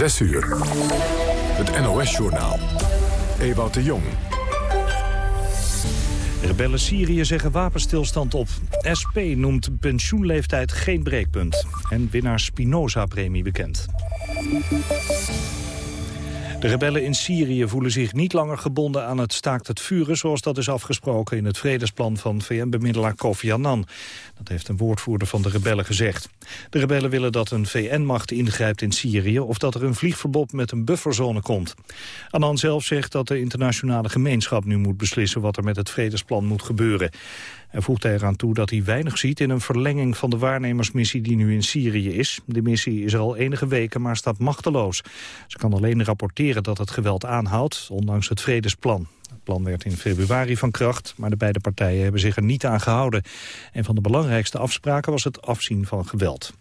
6 uur. Het NOS-journaal. Ewout de Jong. Rebellen Syrië zeggen wapenstilstand op. SP noemt pensioenleeftijd geen breekpunt. En winnaar Spinoza-premie bekend. De rebellen in Syrië voelen zich niet langer gebonden aan het staakt het vuren... zoals dat is afgesproken in het vredesplan van VN-bemiddelaar Kofi Annan. Dat heeft een woordvoerder van de rebellen gezegd. De rebellen willen dat een VN-macht ingrijpt in Syrië... of dat er een vliegverbod met een bufferzone komt. Annan zelf zegt dat de internationale gemeenschap nu moet beslissen... wat er met het vredesplan moet gebeuren. Hij voegt eraan toe dat hij weinig ziet in een verlenging van de waarnemersmissie die nu in Syrië is. De missie is er al enige weken, maar staat machteloos. Ze kan alleen rapporteren dat het geweld aanhoudt, ondanks het vredesplan. Het plan werd in februari van kracht, maar de beide partijen hebben zich er niet aan gehouden. Een van de belangrijkste afspraken was het afzien van geweld.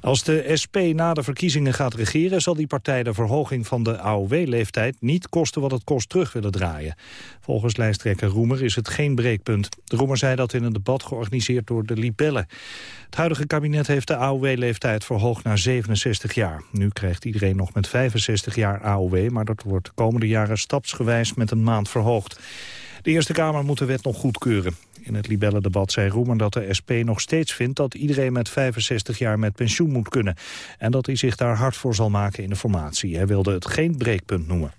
Als de SP na de verkiezingen gaat regeren... zal die partij de verhoging van de AOW-leeftijd niet kosten wat het kost terug willen draaien. Volgens lijsttrekker Roemer is het geen breekpunt. De Roemer zei dat in een debat georganiseerd door de Libellen. Het huidige kabinet heeft de AOW-leeftijd verhoogd naar 67 jaar. Nu krijgt iedereen nog met 65 jaar AOW... maar dat wordt de komende jaren stapsgewijs met een maand verhoogd. De Eerste Kamer moet de wet nog goedkeuren. In het Libelle-debat zei Roemer dat de SP nog steeds vindt... dat iedereen met 65 jaar met pensioen moet kunnen. En dat hij zich daar hard voor zal maken in de formatie. Hij wilde het geen breekpunt noemen.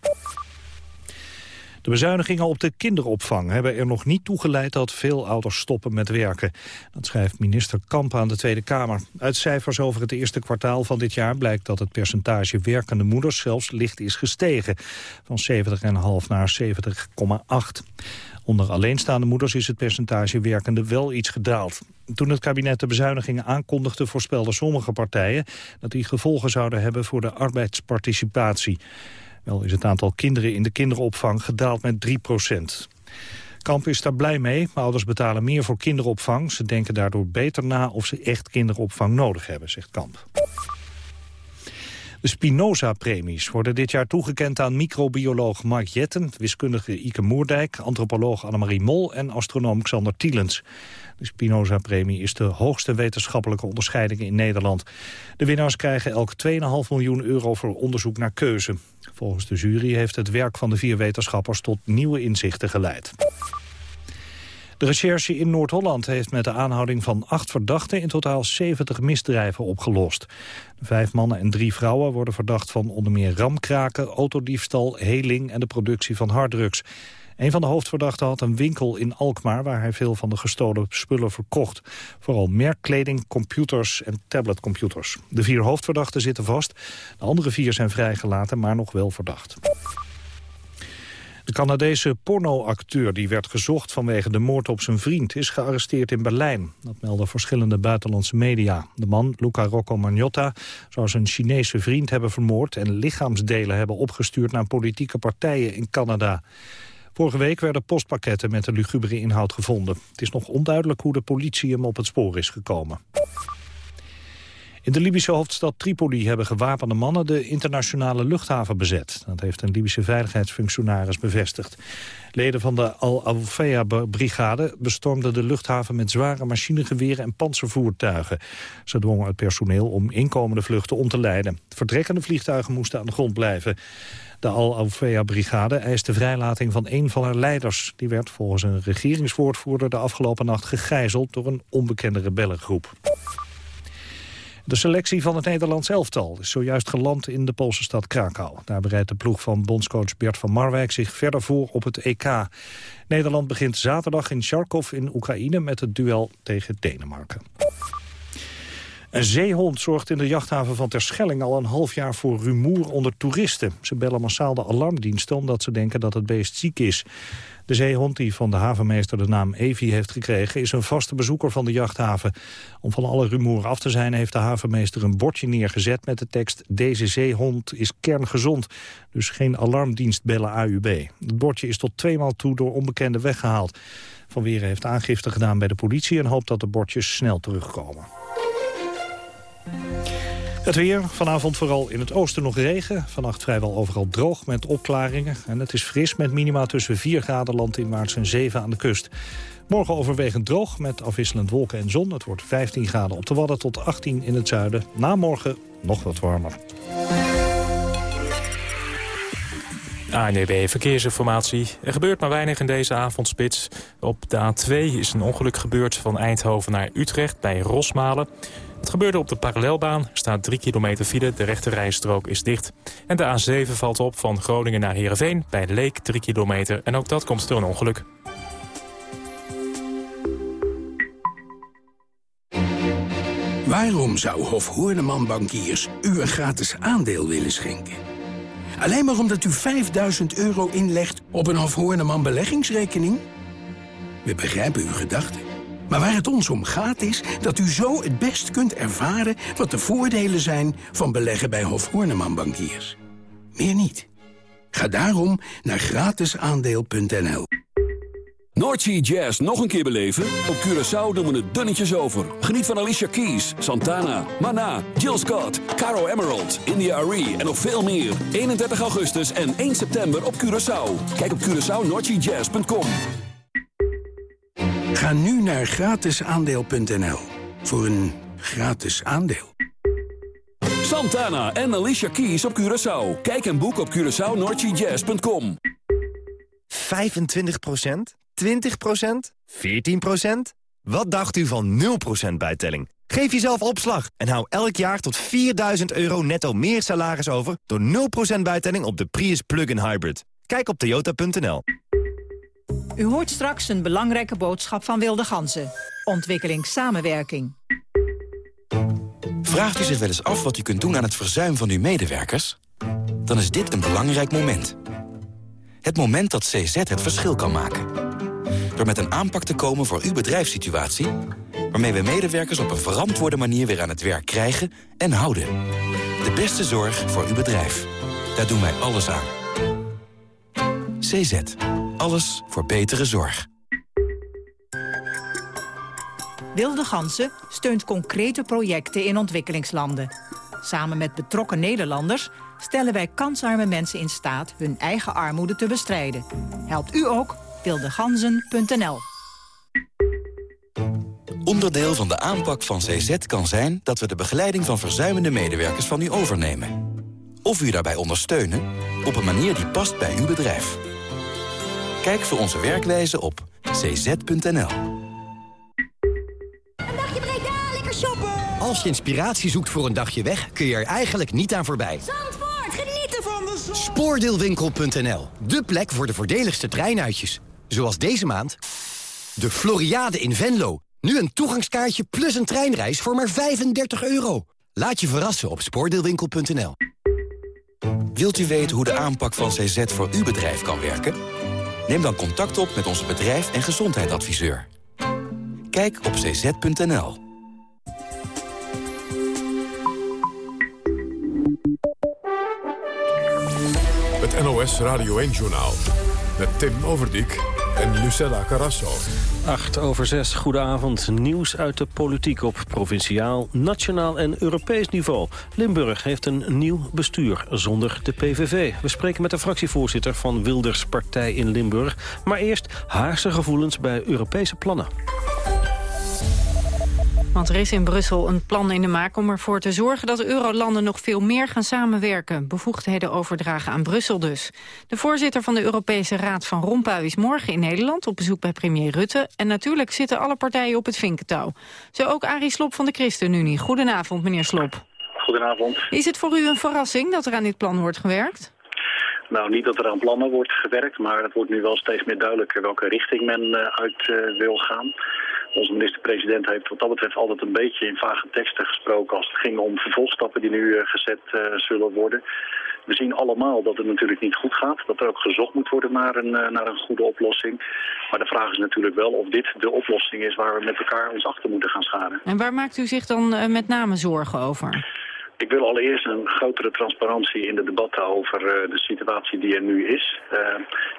De bezuinigingen op de kinderopvang hebben er nog niet toe geleid dat veel ouders stoppen met werken. Dat schrijft minister Kamp aan de Tweede Kamer. Uit cijfers over het eerste kwartaal van dit jaar blijkt dat het percentage werkende moeders zelfs licht is gestegen. Van 70,5 naar 70,8. Onder alleenstaande moeders is het percentage werkende wel iets gedaald. Toen het kabinet de bezuinigingen aankondigde voorspelden sommige partijen dat die gevolgen zouden hebben voor de arbeidsparticipatie. Wel is het aantal kinderen in de kinderopvang gedaald met 3 procent. Kamp is daar blij mee. Ouders betalen meer voor kinderopvang. Ze denken daardoor beter na of ze echt kinderopvang nodig hebben, zegt Kamp. De Spinoza-premies worden dit jaar toegekend aan microbioloog Mark Jetten... wiskundige Ike Moerdijk, antropoloog Annemarie Mol en astronoom Xander Tielens. De Spinoza-premie is de hoogste wetenschappelijke onderscheiding in Nederland. De winnaars krijgen elk 2,5 miljoen euro voor onderzoek naar keuze. Volgens de jury heeft het werk van de vier wetenschappers tot nieuwe inzichten geleid. De recherche in Noord-Holland heeft met de aanhouding van acht verdachten in totaal 70 misdrijven opgelost. vijf mannen en drie vrouwen worden verdacht van onder meer ramkraken, autodiefstal, heling en de productie van harddrugs. Een van de hoofdverdachten had een winkel in Alkmaar... waar hij veel van de gestolen spullen verkocht. Vooral merkkleding, computers en tabletcomputers. De vier hoofdverdachten zitten vast. De andere vier zijn vrijgelaten, maar nog wel verdacht. De Canadese pornoacteur die werd gezocht vanwege de moord op zijn vriend... is gearresteerd in Berlijn. Dat melden verschillende buitenlandse media. De man, Luca Rocco Magnotta, zou zijn Chinese vriend hebben vermoord... en lichaamsdelen hebben opgestuurd naar politieke partijen in Canada. Vorige week werden postpakketten met de lugubere inhoud gevonden. Het is nog onduidelijk hoe de politie hem op het spoor is gekomen. In de Libische hoofdstad Tripoli hebben gewapende mannen de internationale luchthaven bezet. Dat heeft een Libische veiligheidsfunctionaris bevestigd. Leden van de Al-Awfea-brigade bestormden de luchthaven met zware machinegeweren en panzervoertuigen. Ze dwongen het personeel om inkomende vluchten om te leiden. Vertrekkende vliegtuigen moesten aan de grond blijven. De Al-Awfea-brigade eist de vrijlating van een van haar leiders. Die werd volgens een regeringswoordvoerder de afgelopen nacht gegijzeld door een onbekende rebellengroep. De selectie van het Nederlands elftal is zojuist geland in de Poolse stad Krakau. Daar bereidt de ploeg van bondscoach Bert van Marwijk zich verder voor op het EK. Nederland begint zaterdag in Charkov in Oekraïne met het duel tegen Denemarken. Een zeehond zorgt in de jachthaven van Terschelling al een half jaar voor rumoer onder toeristen. Ze bellen massaal de alarmdiensten omdat ze denken dat het beest ziek is. De zeehond, die van de havenmeester de naam Evi heeft gekregen... is een vaste bezoeker van de jachthaven. Om van alle rumoer af te zijn heeft de havenmeester een bordje neergezet... met de tekst Deze zeehond is kerngezond. Dus geen alarmdienst bellen AUB. Het bordje is tot tweemaal toe door onbekenden weggehaald. Van Weren heeft aangifte gedaan bij de politie... en hoopt dat de bordjes snel terugkomen. Het weer, vanavond vooral in het oosten nog regen. Vannacht vrijwel overal droog met opklaringen. En het is fris met minima tussen 4 graden landinwaarts en 7 aan de kust. Morgen overwegend droog met afwisselend wolken en zon. Het wordt 15 graden op de Wadden tot 18 in het zuiden. Na morgen nog wat warmer. ANEB Verkeersinformatie. Er gebeurt maar weinig in deze avondspits. Op de A2 is een ongeluk gebeurd van Eindhoven naar Utrecht bij Rosmalen. Het gebeurde op de parallelbaan. Staat 3 kilometer file, de rechte rijstrook is dicht. En de A7 valt op van Groningen naar Heerenveen bij Leek 3 kilometer. En ook dat komt door een ongeluk. Waarom zou Hof Hoorneman Bankiers u een gratis aandeel willen schenken? Alleen maar omdat u 5000 euro inlegt op een Hof Hoorneman beleggingsrekening? We begrijpen uw gedachten. Maar waar het ons om gaat is dat u zo het best kunt ervaren... wat de voordelen zijn van beleggen bij Hof Hoorneman Bankiers. Meer niet. Ga daarom naar gratisaandeel.nl. Noordsea Jazz nog een keer beleven? Op Curaçao doen we het dunnetjes over. Geniet van Alicia Keys, Santana, Mana, Jill Scott, Caro Emerald, India Arie en nog veel meer. 31 augustus en 1 september op Curaçao. Kijk op CuraçaoNoordseaJazz.com. Ga nu naar gratisaandeel.nl voor een gratis aandeel. Santana en Alicia Keys op Curaçao. Kijk en boek op CuraçaoNoordseaJazz.com. 25% 20% 14% Wat dacht u van 0% bijtelling? Geef jezelf opslag en hou elk jaar tot 4000 euro netto meer salaris over... door 0% bijtelling op de Prius Plug-in Hybrid. Kijk op toyota.nl. U hoort straks een belangrijke boodschap van Wilde Ganzen. Ontwikkelingssamenwerking. Vraagt u zich wel eens af wat u kunt doen aan het verzuim van uw medewerkers? Dan is dit een belangrijk moment. Het moment dat CZ het verschil kan maken. Door met een aanpak te komen voor uw bedrijfssituatie... waarmee we medewerkers op een verantwoorde manier weer aan het werk krijgen en houden. De beste zorg voor uw bedrijf. Daar doen wij alles aan. CZ. Alles voor betere zorg. Wilde Gansen steunt concrete projecten in ontwikkelingslanden. Samen met betrokken Nederlanders stellen wij kansarme mensen in staat hun eigen armoede te bestrijden. Helpt u ook? wildeganzen.nl Onderdeel van de aanpak van CZ kan zijn dat we de begeleiding van verzuimende medewerkers van u overnemen. Of u daarbij ondersteunen op een manier die past bij uw bedrijf. Kijk voor onze werkwijze op cz.nl. Een dagje Breda, lekker shoppen! Als je inspiratie zoekt voor een dagje weg, kun je er eigenlijk niet aan voorbij. Zandvoort, genieten van de zon! Spoordeelwinkel.nl, de plek voor de voordeligste treinuitjes. Zoals deze maand de Floriade in Venlo. Nu een toegangskaartje plus een treinreis voor maar 35 euro. Laat je verrassen op spoordeelwinkel.nl. Wilt u weten hoe de aanpak van CZ voor uw bedrijf kan werken? Neem dan contact op met onze bedrijf- en gezondheidsadviseur. Kijk op cz.nl. Het NOS Radio 1-journaal met Tim Overdijk en Lucella Carrasso. 8 over 6, goedenavond. Nieuws uit de politiek op provinciaal, nationaal en Europees niveau. Limburg heeft een nieuw bestuur zonder de PVV. We spreken met de fractievoorzitter van Wilders Partij in Limburg. Maar eerst Haagse gevoelens bij Europese plannen. Want er is in Brussel een plan in de maak om ervoor te zorgen dat eurolanden nog veel meer gaan samenwerken. Bevoegdheden overdragen aan Brussel dus. De voorzitter van de Europese Raad van Rompuy is morgen in Nederland op bezoek bij premier Rutte. En natuurlijk zitten alle partijen op het vinkentouw. Zo ook Arie Slop van de ChristenUnie. Goedenavond meneer Slop. Goedenavond. Is het voor u een verrassing dat er aan dit plan wordt gewerkt? Nou, niet dat er aan plannen wordt gewerkt, maar het wordt nu wel steeds meer duidelijker welke richting men uh, uit uh, wil gaan. Onze minister-president heeft wat dat betreft altijd een beetje in vage teksten gesproken als het ging om vervolgstappen die nu uh, gezet zullen worden. We zien allemaal dat het natuurlijk niet goed gaat, dat er ook gezocht moet worden naar een, naar een goede oplossing. Maar de vraag is natuurlijk wel of dit de oplossing is waar we met elkaar ons achter moeten gaan scharen. En waar maakt u zich dan met name zorgen over? Ik wil allereerst een grotere transparantie in de debatten over uh, de situatie die er nu is. Uh,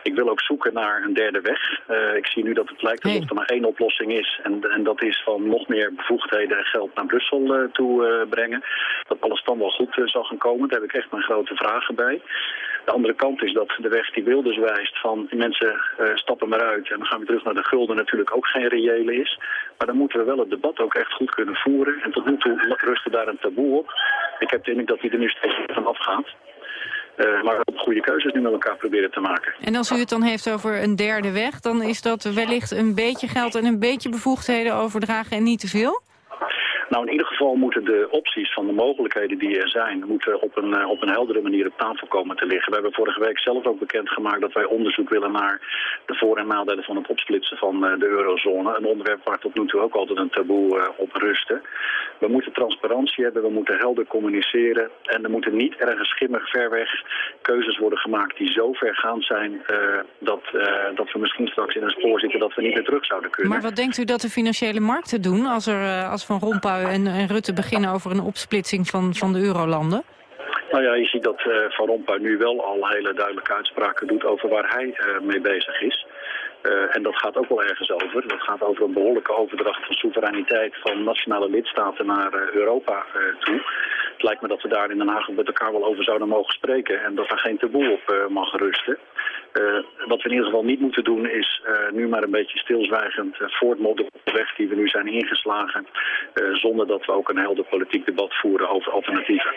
ik wil ook zoeken naar een derde weg. Uh, ik zie nu dat het lijkt alsof er maar één oplossing is. En, en dat is van nog meer bevoegdheden en geld naar Brussel toe brengen. Dat alles dan wel goed zal gaan komen. Daar heb ik echt mijn grote vragen bij. De andere kant is dat de weg die Wilders wijst van mensen stappen maar uit en dan gaan we terug naar de gulden natuurlijk ook geen reële is. Maar dan moeten we wel het debat ook echt goed kunnen voeren. En tot nu toe rustte daar een taboe op. Ik heb de indruk dat hij er nu steeds van afgaat. Uh, maar ook goede keuzes nu met elkaar proberen te maken. En als u het dan heeft over een derde weg... dan is dat wellicht een beetje geld en een beetje bevoegdheden overdragen en niet te veel? Nou, in ieder geval moeten de opties van de mogelijkheden die er zijn... moeten op een, eh, op een heldere manier op tafel komen te liggen. We hebben vorige week zelf ook bekendgemaakt dat wij onderzoek willen naar... de voor- en nadelen van het opsplitsen van eh, de eurozone. Een onderwerp waar tot nu toe ook altijd een taboe uh, op rustte. We moeten transparantie hebben, we moeten helder communiceren... en er moeten niet ergens schimmig ver weg keuzes worden gemaakt... die zo vergaand zijn dat, dat we misschien straks in een spoor zitten... dat we niet meer terug zouden kunnen. Maar wat denkt u dat de financiële markten doen als, er, als Van Rompuy en, en Rutte beginnen over een opsplitsing van, van de eurolanden? Nou ja, je ziet dat uh, Van Rompuy nu wel al hele duidelijke uitspraken doet over waar hij uh, mee bezig is. Uh, en dat gaat ook wel ergens over. Dat gaat over een behoorlijke overdracht van soevereiniteit van nationale lidstaten naar Europa toe. Het lijkt me dat we daar in Den Haag met elkaar wel over zouden mogen spreken en dat er geen taboe op mag rusten. Wat we in ieder geval niet moeten doen is nu maar een beetje stilzwijgend voortmodderen op de weg die we nu zijn ingeslagen. zonder dat we ook een helder politiek debat voeren over alternatieven.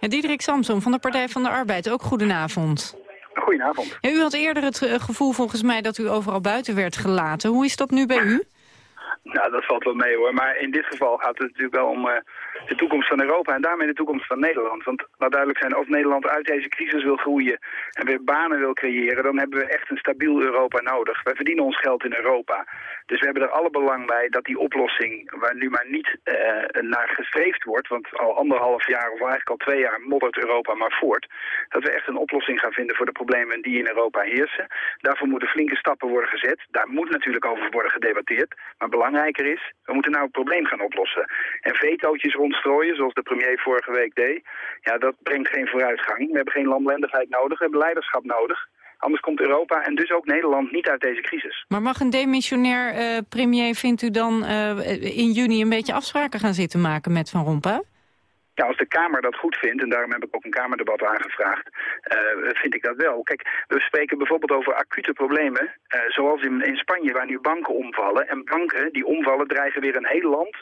Ja, Diederik Samson van de Partij van de Arbeid, ook goedenavond. Goedenavond. U had eerder het gevoel volgens mij dat u overal buiten werd gelaten. Hoe is dat nu bij u? Nou, dat valt wel mee hoor. Maar in dit geval gaat het natuurlijk wel om de toekomst van Europa en daarmee de toekomst van Nederland. Want laat duidelijk zijn, als Nederland uit deze crisis wil groeien en weer banen wil creëren, dan hebben we echt een stabiel Europa nodig. Wij verdienen ons geld in Europa. Dus we hebben er alle belang bij dat die oplossing, waar nu maar niet uh, naar gestreefd wordt, want al anderhalf jaar of eigenlijk al twee jaar moddert Europa maar voort, dat we echt een oplossing gaan vinden voor de problemen die in Europa heersen. Daarvoor moeten flinke stappen worden gezet. Daar moet natuurlijk over worden gedebatteerd. Maar belangrijker is, we moeten nou het probleem gaan oplossen. En vetootjes rondstrooien, zoals de premier vorige week deed, ja, dat brengt geen vooruitgang. We hebben geen landlendigheid nodig, we hebben leiderschap nodig. Anders komt Europa en dus ook Nederland niet uit deze crisis. Maar mag een demissionair uh, premier, vindt u dan uh, in juni een beetje afspraken gaan zitten maken met Van Rompuy? Ja, als de Kamer dat goed vindt, en daarom heb ik ook een Kamerdebat aangevraagd, uh, vind ik dat wel. Kijk, we spreken bijvoorbeeld over acute problemen, uh, zoals in, in Spanje waar nu banken omvallen. En banken die omvallen dreigen weer een heel land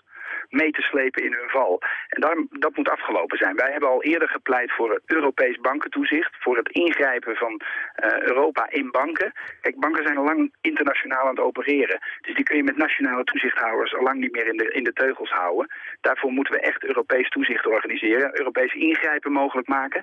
mee te slepen in hun val. En daar, dat moet afgelopen zijn. Wij hebben al eerder gepleit voor Europees bankentoezicht, voor het ingrijpen van uh, Europa in banken. Kijk, banken zijn al lang internationaal aan het opereren. Dus die kun je met nationale toezichthouders al lang niet meer in de, in de teugels houden. Daarvoor moeten we echt Europees toezicht organiseren, Europees ingrijpen mogelijk maken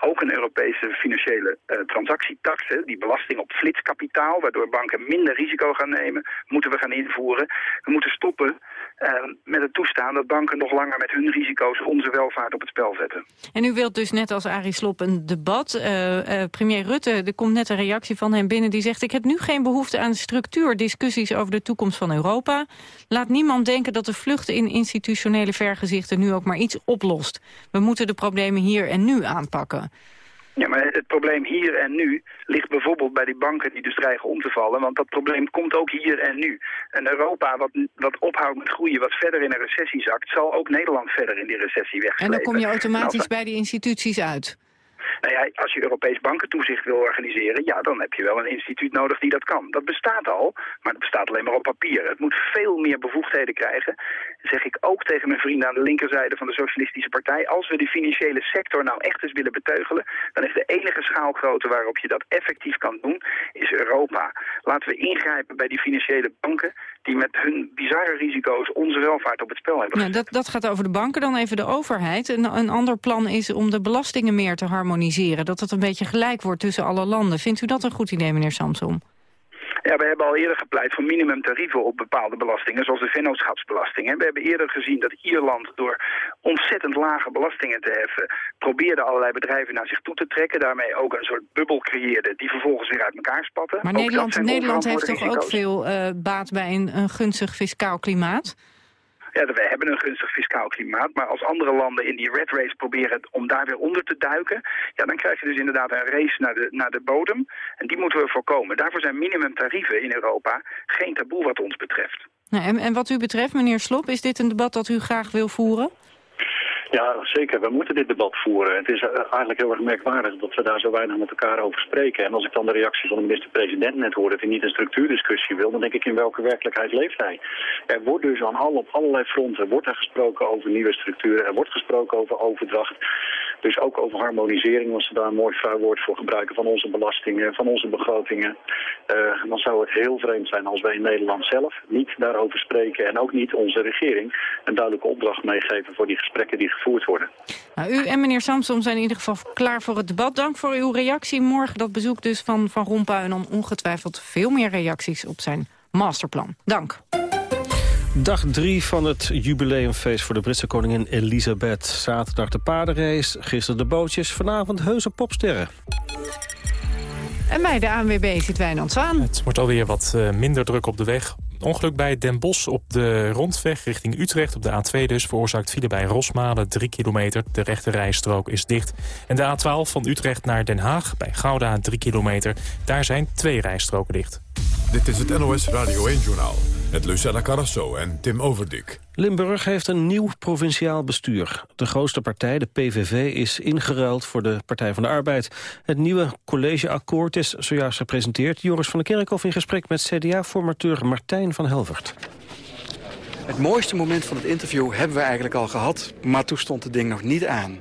ook een Europese financiële uh, transactietax, hè, die belasting op flitskapitaal, waardoor banken minder risico gaan nemen, moeten we gaan invoeren. We moeten stoppen uh, met het toestaan dat banken nog langer met hun risico's onze welvaart op het spel zetten. En u wilt dus net als Arie Slob een debat. Uh, premier Rutte, er komt net een reactie van hem binnen die zegt... ik heb nu geen behoefte aan structuurdiscussies over de toekomst van Europa. Laat niemand denken dat de vlucht in institutionele vergezichten nu ook maar iets oplost. We moeten de problemen hier en nu aanpakken. Ja, maar het probleem hier en nu ligt bijvoorbeeld bij die banken die dus dreigen om te vallen. Want dat probleem komt ook hier en nu. En Europa, wat, wat ophoudt met groeien, wat verder in een recessie zakt... zal ook Nederland verder in die recessie wegslepen. En dan kom je automatisch bij die instituties uit? Nou ja, als je Europees bankentoezicht wil organiseren, ja, dan heb je wel een instituut nodig die dat kan. Dat bestaat al, maar dat bestaat alleen maar op papier. Het moet veel meer bevoegdheden krijgen. zeg ik ook tegen mijn vrienden aan de linkerzijde van de Socialistische Partij. Als we de financiële sector nou echt eens willen beteugelen, dan is de enige schaalgrootte waarop je dat effectief kan doen, is Europa. Laten we ingrijpen bij die financiële banken die met hun bizarre risico's onze welvaart op het spel hebben. Ja, dat, dat gaat over de banken, dan even de overheid. Een, een ander plan is om de belastingen meer te harmoniseren. Dat het een beetje gelijk wordt tussen alle landen. Vindt u dat een goed idee, meneer Samson? Ja, we hebben al eerder gepleit voor minimumtarieven op bepaalde belastingen, zoals de vennootschapsbelasting. We hebben eerder gezien dat Ierland door ontzettend lage belastingen te heffen, probeerde allerlei bedrijven naar zich toe te trekken, daarmee ook een soort bubbel creëerde die vervolgens weer uit elkaar spatten. Maar Nederland, Nederland heeft toch ook veel uh, baat bij een, een gunstig fiscaal klimaat? Ja, wij hebben een gunstig fiscaal klimaat, maar als andere landen in die red race proberen om daar weer onder te duiken, ja, dan krijg je dus inderdaad een race naar de, naar de bodem. En die moeten we voorkomen. Daarvoor zijn minimumtarieven in Europa geen taboe wat ons betreft. Nou, en, en wat u betreft, meneer Slop, is dit een debat dat u graag wil voeren? Ja, zeker. We moeten dit debat voeren. Het is eh, eigenlijk heel erg merkwaardig dat we daar zo weinig met elkaar over spreken. En als ik dan de reactie van de minister-president net hoor dat hij niet een structuurdiscussie wil, dan denk ik in welke werkelijkheid leeft hij. Er wordt dus aan alle, op allerlei fronten wordt er gesproken over nieuwe structuren. Er wordt gesproken over overdracht. Dus ook over harmonisering, als ze daar een mooi vuilwoord voor gebruiken van onze belastingen, van onze begrotingen. Uh, dan zou het heel vreemd zijn als wij in Nederland zelf niet daarover spreken en ook niet onze regering een duidelijke opdracht meegeven voor die gesprekken die gevoerd worden. Nou, u en meneer Samsom zijn in ieder geval klaar voor het debat. Dank voor uw reactie. Morgen dat bezoek dus van Van Rompuy en dan ongetwijfeld veel meer reacties op zijn masterplan. Dank. Dag 3 van het jubileumfeest voor de Britse koningin Elisabeth. Zaterdag de paardenrace, gisteren de bootjes, vanavond heuse popsterren. En bij de ANWB zit Wijnand Zwaan. Het wordt alweer wat uh, minder druk op de weg. Ongeluk bij Den Bosch op de rondweg richting Utrecht op de A2 dus veroorzaakt file bij Rosmalen 3 kilometer. De rechte rijstrook is dicht. En de A12 van Utrecht naar Den Haag bij Gouda 3 kilometer. Daar zijn twee rijstroken dicht. Dit is het NOS Radio 1-journaal met Lucella Carrasso en Tim Overdik. Limburg heeft een nieuw provinciaal bestuur. De grootste partij, de PVV, is ingeruild voor de Partij van de Arbeid. Het nieuwe collegeakkoord is zojuist gepresenteerd. Joris van der Kerkhoff in gesprek met CDA-formateur Martijn van Helvert. Het mooiste moment van het interview hebben we eigenlijk al gehad, maar toen stond het ding nog niet aan.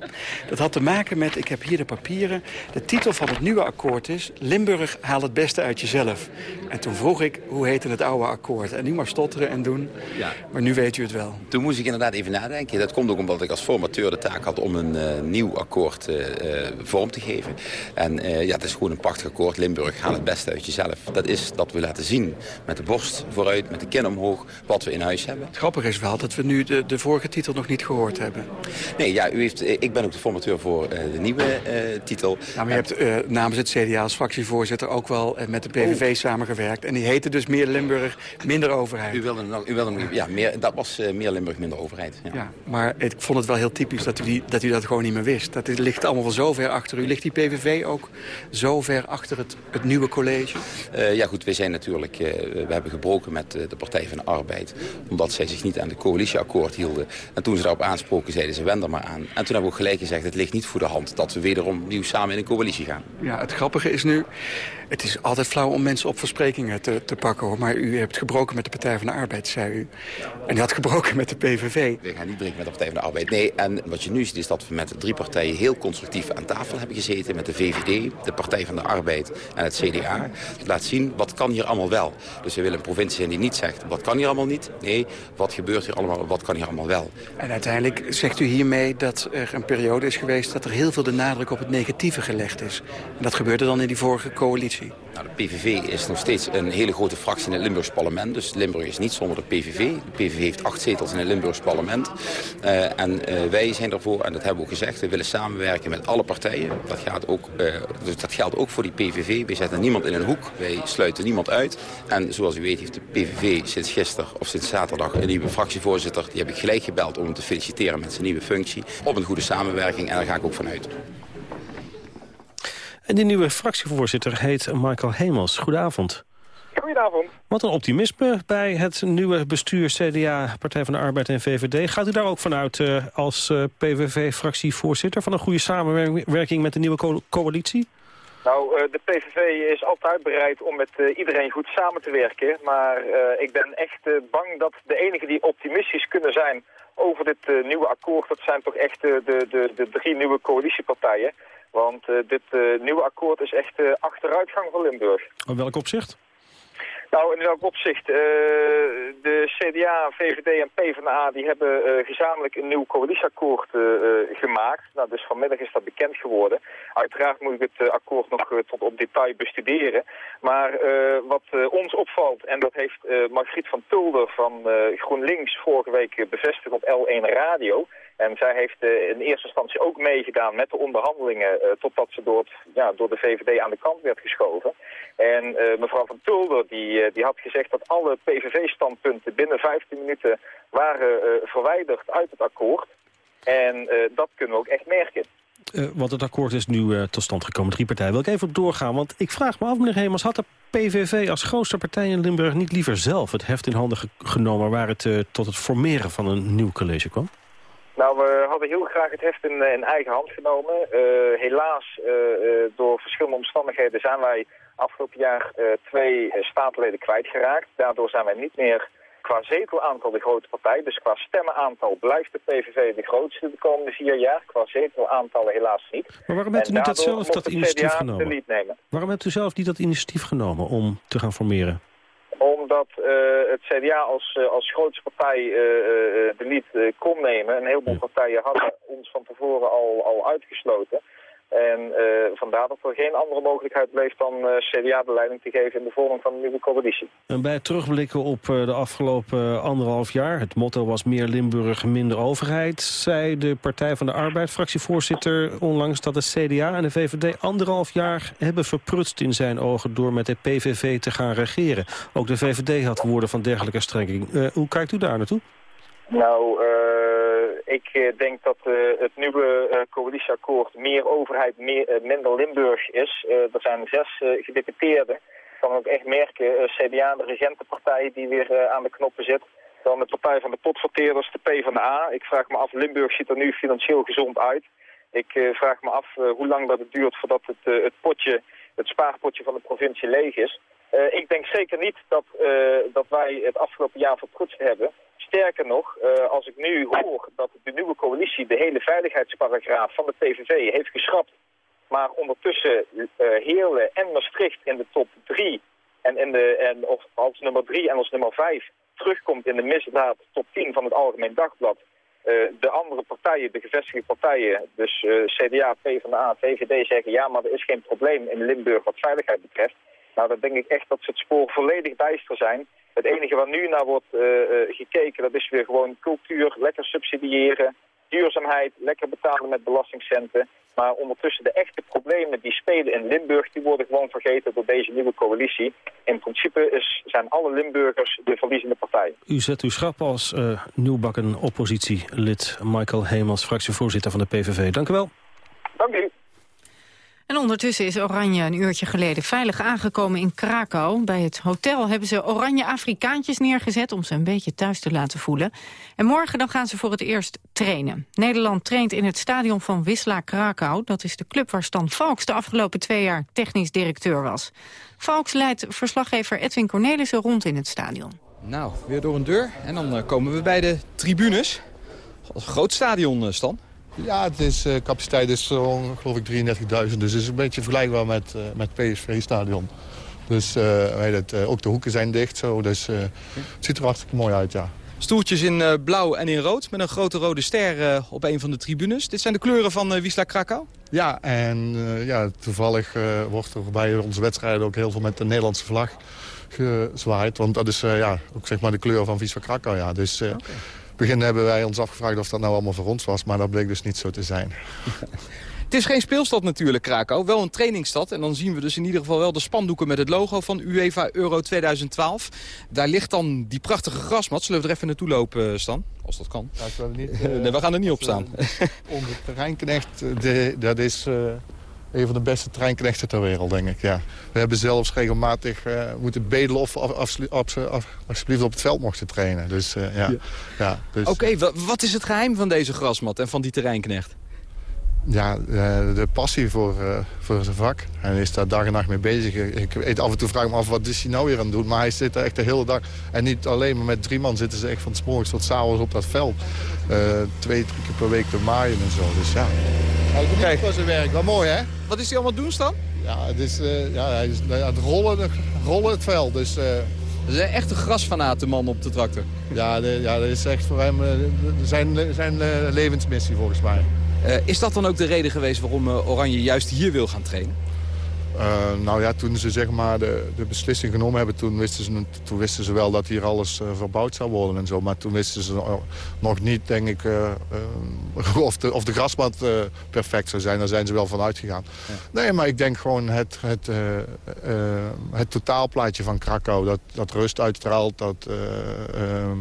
Dat had te maken met, ik heb hier de papieren, de titel van het nieuwe akkoord is... Limburg haal het beste uit jezelf. En toen vroeg ik, hoe heette het oude akkoord? En nu maar stotteren en doen, ja. maar nu weet u het wel. Toen moest ik inderdaad even nadenken. Dat komt ook omdat ik als formateur de taak had om een uh, nieuw akkoord uh, vorm te geven. En ja, het is gewoon een prachtig akkoord. Limburg haal het beste uit jezelf. Dat is dat we laten zien met de borst vooruit, met de kin omhoog, wat we in huis hebben grappig is wel dat we nu de, de vorige titel nog niet gehoord hebben. Nee, ja, u heeft, eh, ik ben ook de formateur voor uh, de nieuwe uh, titel. Ja, maar je hebt uh, namens het CDA als fractievoorzitter ook wel met de PVV oh. samengewerkt. En die heette dus Meer Limburg, Minder Overheid. U wilde u wilde ja, meer, dat was Meer Limburg, Minder Overheid. Ja. ja. maar ik vond het wel heel typisch dat u, die, dat u dat gewoon niet meer wist. Dat ligt allemaal wel zo ver achter u. Ligt die PVV ook zo ver achter het, het nieuwe college? ja goed, wij zijn natuurlijk, we hebben gebroken met de Partij van de Arbeid. Omdat zij zich niet aan de coalitieakkoord hielden. En toen ze daarop aansproken, zeiden ze wend er maar aan. En toen hebben we ook gelijk gezegd, het ligt niet voor de hand... dat we wederom nieuw samen in een coalitie gaan. Ja, het grappige is nu, het is altijd flauw om mensen op versprekingen te, te pakken. Hoor. Maar u hebt gebroken met de Partij van de Arbeid, zei u. En u had gebroken met de PVV. We gaan niet breken met de Partij van de Arbeid. Nee, en wat je nu ziet is dat we met drie partijen heel constructief aan tafel hebben gezeten. Met de VVD, de Partij van de Arbeid en het CDA. Het laat zien, wat kan hier allemaal wel? Dus we willen een provincie zijn die niet zegt, wat kan hier allemaal niet? Nee, wat gebeurt hier allemaal, wat kan hier allemaal wel? En uiteindelijk zegt u hiermee dat er een periode is geweest... dat er heel veel de nadruk op het negatieve gelegd is. En dat gebeurde dan in die vorige coalitie. Nou, de PVV is nog steeds een hele grote fractie in het Limburgs parlement. Dus Limburg is niet zonder de PVV. De PVV heeft acht zetels in het Limburgs parlement. Uh, en uh, wij zijn ervoor, en dat hebben we ook gezegd... we willen samenwerken met alle partijen. Dat, gaat ook, uh, dus dat geldt ook voor die PVV. Wij zetten niemand in een hoek. Wij sluiten niemand uit. En zoals u weet heeft de PVV sinds gisteren of sinds zaterdag... een nieuwe fractievoorzitter. Die heb ik gelijk gebeld om hem te feliciteren met zijn nieuwe functie. Op een goede samenwerking en daar ga ik ook vanuit. En die nieuwe fractievoorzitter heet Michael Hemels. Goedenavond. Goedenavond. Wat een optimisme bij het nieuwe bestuur CDA, Partij van de Arbeid en VVD. Gaat u daar ook vanuit uh, als uh, PVV-fractievoorzitter... van een goede samenwerking met de nieuwe coalitie? Nou, uh, de PVV is altijd bereid om met iedereen goed samen te werken. Maar ik ben echt bang dat de enigen die optimistisch kunnen zijn over dit nieuwe akkoord... dat zijn toch echt de, de, de drie nieuwe coalitiepartijen. Want uh, dit nieuwe akkoord is echt achteruitgang voor Limburg. In welk opzicht? Nou, in welk opzicht? de CDA, VVD en PvdA die hebben gezamenlijk een nieuw coalitieakkoord gemaakt. Nou, dus vanmiddag is dat bekend geworden. Uiteraard moet ik het akkoord nog tot op detail bestuderen. Maar wat ons opvalt, en dat heeft Margriet van Tulder van GroenLinks vorige week bevestigd op L1 Radio... En zij heeft uh, in eerste instantie ook meegedaan met de onderhandelingen... Uh, totdat ze door, ja, door de VVD aan de kant werd geschoven. En uh, mevrouw van Tulder die, die had gezegd dat alle PVV-standpunten binnen 15 minuten... waren verwijderd uit het akkoord. En dat kunnen we ook echt merken. want het akkoord is nu tot stand gekomen, drie partijen. Wil ik even op doorgaan, want ik vraag me af, meneer Hemels... had de PVV als grootste partij in Limburg niet liever zelf het heft in handen genomen... waar het tot het formeren van een nieuw college kwam? Nou, we hadden heel graag het heft in, in eigen hand genomen. helaas, door verschillende omstandigheden zijn wij afgelopen jaar twee statenleden kwijtgeraakt. Daardoor zijn wij niet meer qua zetelaantal de grote partij. Dus qua stemmenaantal blijft de PVV de grootste de komende vier jaar. Qua zetelaantallen helaas niet. Maar waarom hebt u niet dat zelf dat initiatief genomen? Waarom hebt u zelf niet dat initiatief genomen om te gaan formeren? Omdat uh, het CDA als, uh, als grootste partij de lead kon nemen. Een heleboel partijen hadden ons van tevoren al, al uitgesloten. En uh, vandaar dat er geen andere mogelijkheid bleef dan uh, CDA de leiding te geven in de vorm van een nieuwe coalitie. En bij het terugblikken op uh, de afgelopen anderhalf jaar, het motto was meer Limburg, minder overheid, zei de Partij van de Arbeid, fractievoorzitter, onlangs dat het CDA en de VVD anderhalf jaar hebben verprutst in zijn ogen door met de PVV te gaan regeren. Ook de VVD had woorden van dergelijke strekking. hoe kijkt u daar naartoe? Nou, ik uh, denk dat uh, het nieuwe uh, coalitieakkoord meer overheid, meer, minder Limburg is. er zijn zes gedeputeerden. Ik kan ook echt merken, CDA, de regentenpartij die weer aan de knoppen zit. Dan de partij van de potverteerders, de PvdA. Ik vraag me af, Limburg ziet er nu financieel gezond uit. Ik vraag me af hoe lang dat het duurt voordat het, het potje, het spaarpotje van de provincie leeg is. Ik denk zeker niet dat, dat wij het afgelopen jaar verprutst hebben. Sterker nog, uh, als ik nu hoor dat de nieuwe coalitie de hele veiligheidsparagraaf van de PVV heeft geschrapt, maar ondertussen Heerlen en Maastricht in de top 3 en, in de, en of als nummer 3 en als nummer 5 terugkomt in de misdaad top 10 van het Algemeen Dagblad, de andere partijen, de gevestigde partijen, dus CDA, PvdA, VVD zeggen ja, maar er is geen probleem in Limburg wat veiligheid betreft. Nou, dan denk ik echt dat ze het spoor volledig bijster zijn. Het enige wat nu naar wordt uh, gekeken, dat is weer gewoon cultuur, lekker subsidiëren, duurzaamheid, lekker betalen met belastingcenten. Maar ondertussen de echte problemen die spelen in Limburg, die worden gewoon vergeten door deze nieuwe coalitie. In principe is, zijn alle Limburgers de verliezende partij. U zet uw schrap als uh, nieuwbakken oppositielid Michael Hemels, fractievoorzitter van de PVV. Dank u wel. Dank u. En ondertussen is Oranje een uurtje geleden veilig aangekomen in Krakau. Bij het hotel hebben ze oranje Afrikaantjes neergezet om ze een beetje thuis te laten voelen. En morgen dan gaan ze voor het eerst trainen. Nederland traint in het stadion van Wisla Krakau. Dat is de club waar Stan Valks de afgelopen twee jaar technisch directeur was. Valks leidt verslaggever Edwin Cornelissen rond in het stadion. Nou, weer door een deur en dan eh, komen we bij de tribunes. Groot stadion, eh, Stan. Ja, het is, uh, capaciteit is uh, geloof ik 33.000. Dus het is een beetje vergelijkbaar met, uh, met PSV-stadion. Dus weet het, ook de hoeken zijn dicht. Zo, dus het ziet er hartstikke mooi uit, ja. Stoeltjes in blauw en in rood met een grote rode ster op een van de tribunes. Dit zijn de kleuren van Wisla Krakau? Ja, en ja, toevallig wordt er bij onze wedstrijden ook heel veel met de Nederlandse vlag gezwaaid. Want dat is ja, ook zeg maar de kleur van Wisla Krakau. Ja. Dus, okay begin hebben wij ons afgevraagd of dat nou allemaal voor ons was. Maar dat bleek dus niet zo te zijn. Het is geen speelstad natuurlijk, Krakau. Wel een trainingsstad. En dan zien we dus in ieder geval wel de spandoeken met het logo van UEFA Euro 2012. Daar ligt dan die prachtige grasmat. Zullen we er even naartoe lopen, eh, Stan? Als dat kan. Ja, niet, uh, nee, we gaan er niet op staan. Onder terreinknecht, de, dat is... Uh een van de beste treinknechten ter wereld, denk ik. Ja. We hebben zelfs regelmatig uh, moeten bedelen of alsjeblieft op het veld mochten trainen. Dus, uh, ja. ja. dus, Oké, wat is het geheim van deze grasmat en van die terreinknecht? Ja, uh, de passie voor, voor zijn vak. Hij is daar dag en nacht mee bezig. Ik weet af en toe vraag ik me af, wat is hij nou weer aan het doen? Maar hij zit er echt de hele dag. En niet alleen, maar met drie man zitten ze echt van s morgens tot s avonds op dat veld. twee, drie keer per week te maaien en zo. Dus ja. Hij doet Kijk. voor zijn werk. Wat mooi, hè? Wat is hij allemaal doen, Stan? Ja, het is, uh, ja, hij is aan het rollen, rollen het veld. Dus, uh, dat is echt een grasfanaat, de man op de tractor. Ja, de, ja dat is echt voor hem uh, zijn, zijn levensmissie, volgens mij. Is dat dan ook de reden geweest waarom Oranje juist hier wil gaan trainen? Uh, nou ja, toen ze zeg maar de, de beslissing genomen hebben... Toen wisten, ze, toen wisten ze wel dat hier alles uh, verbouwd zou worden en zo. Maar toen wisten ze nog niet, denk ik, uh, of, de, of de grasmat perfect zou zijn. Daar zijn ze wel van uitgegaan. Ja. Nee, maar ik denk gewoon het, het, het totaalplaatje van Krakau... dat, dat rust uitstraalt, dat... Ehm,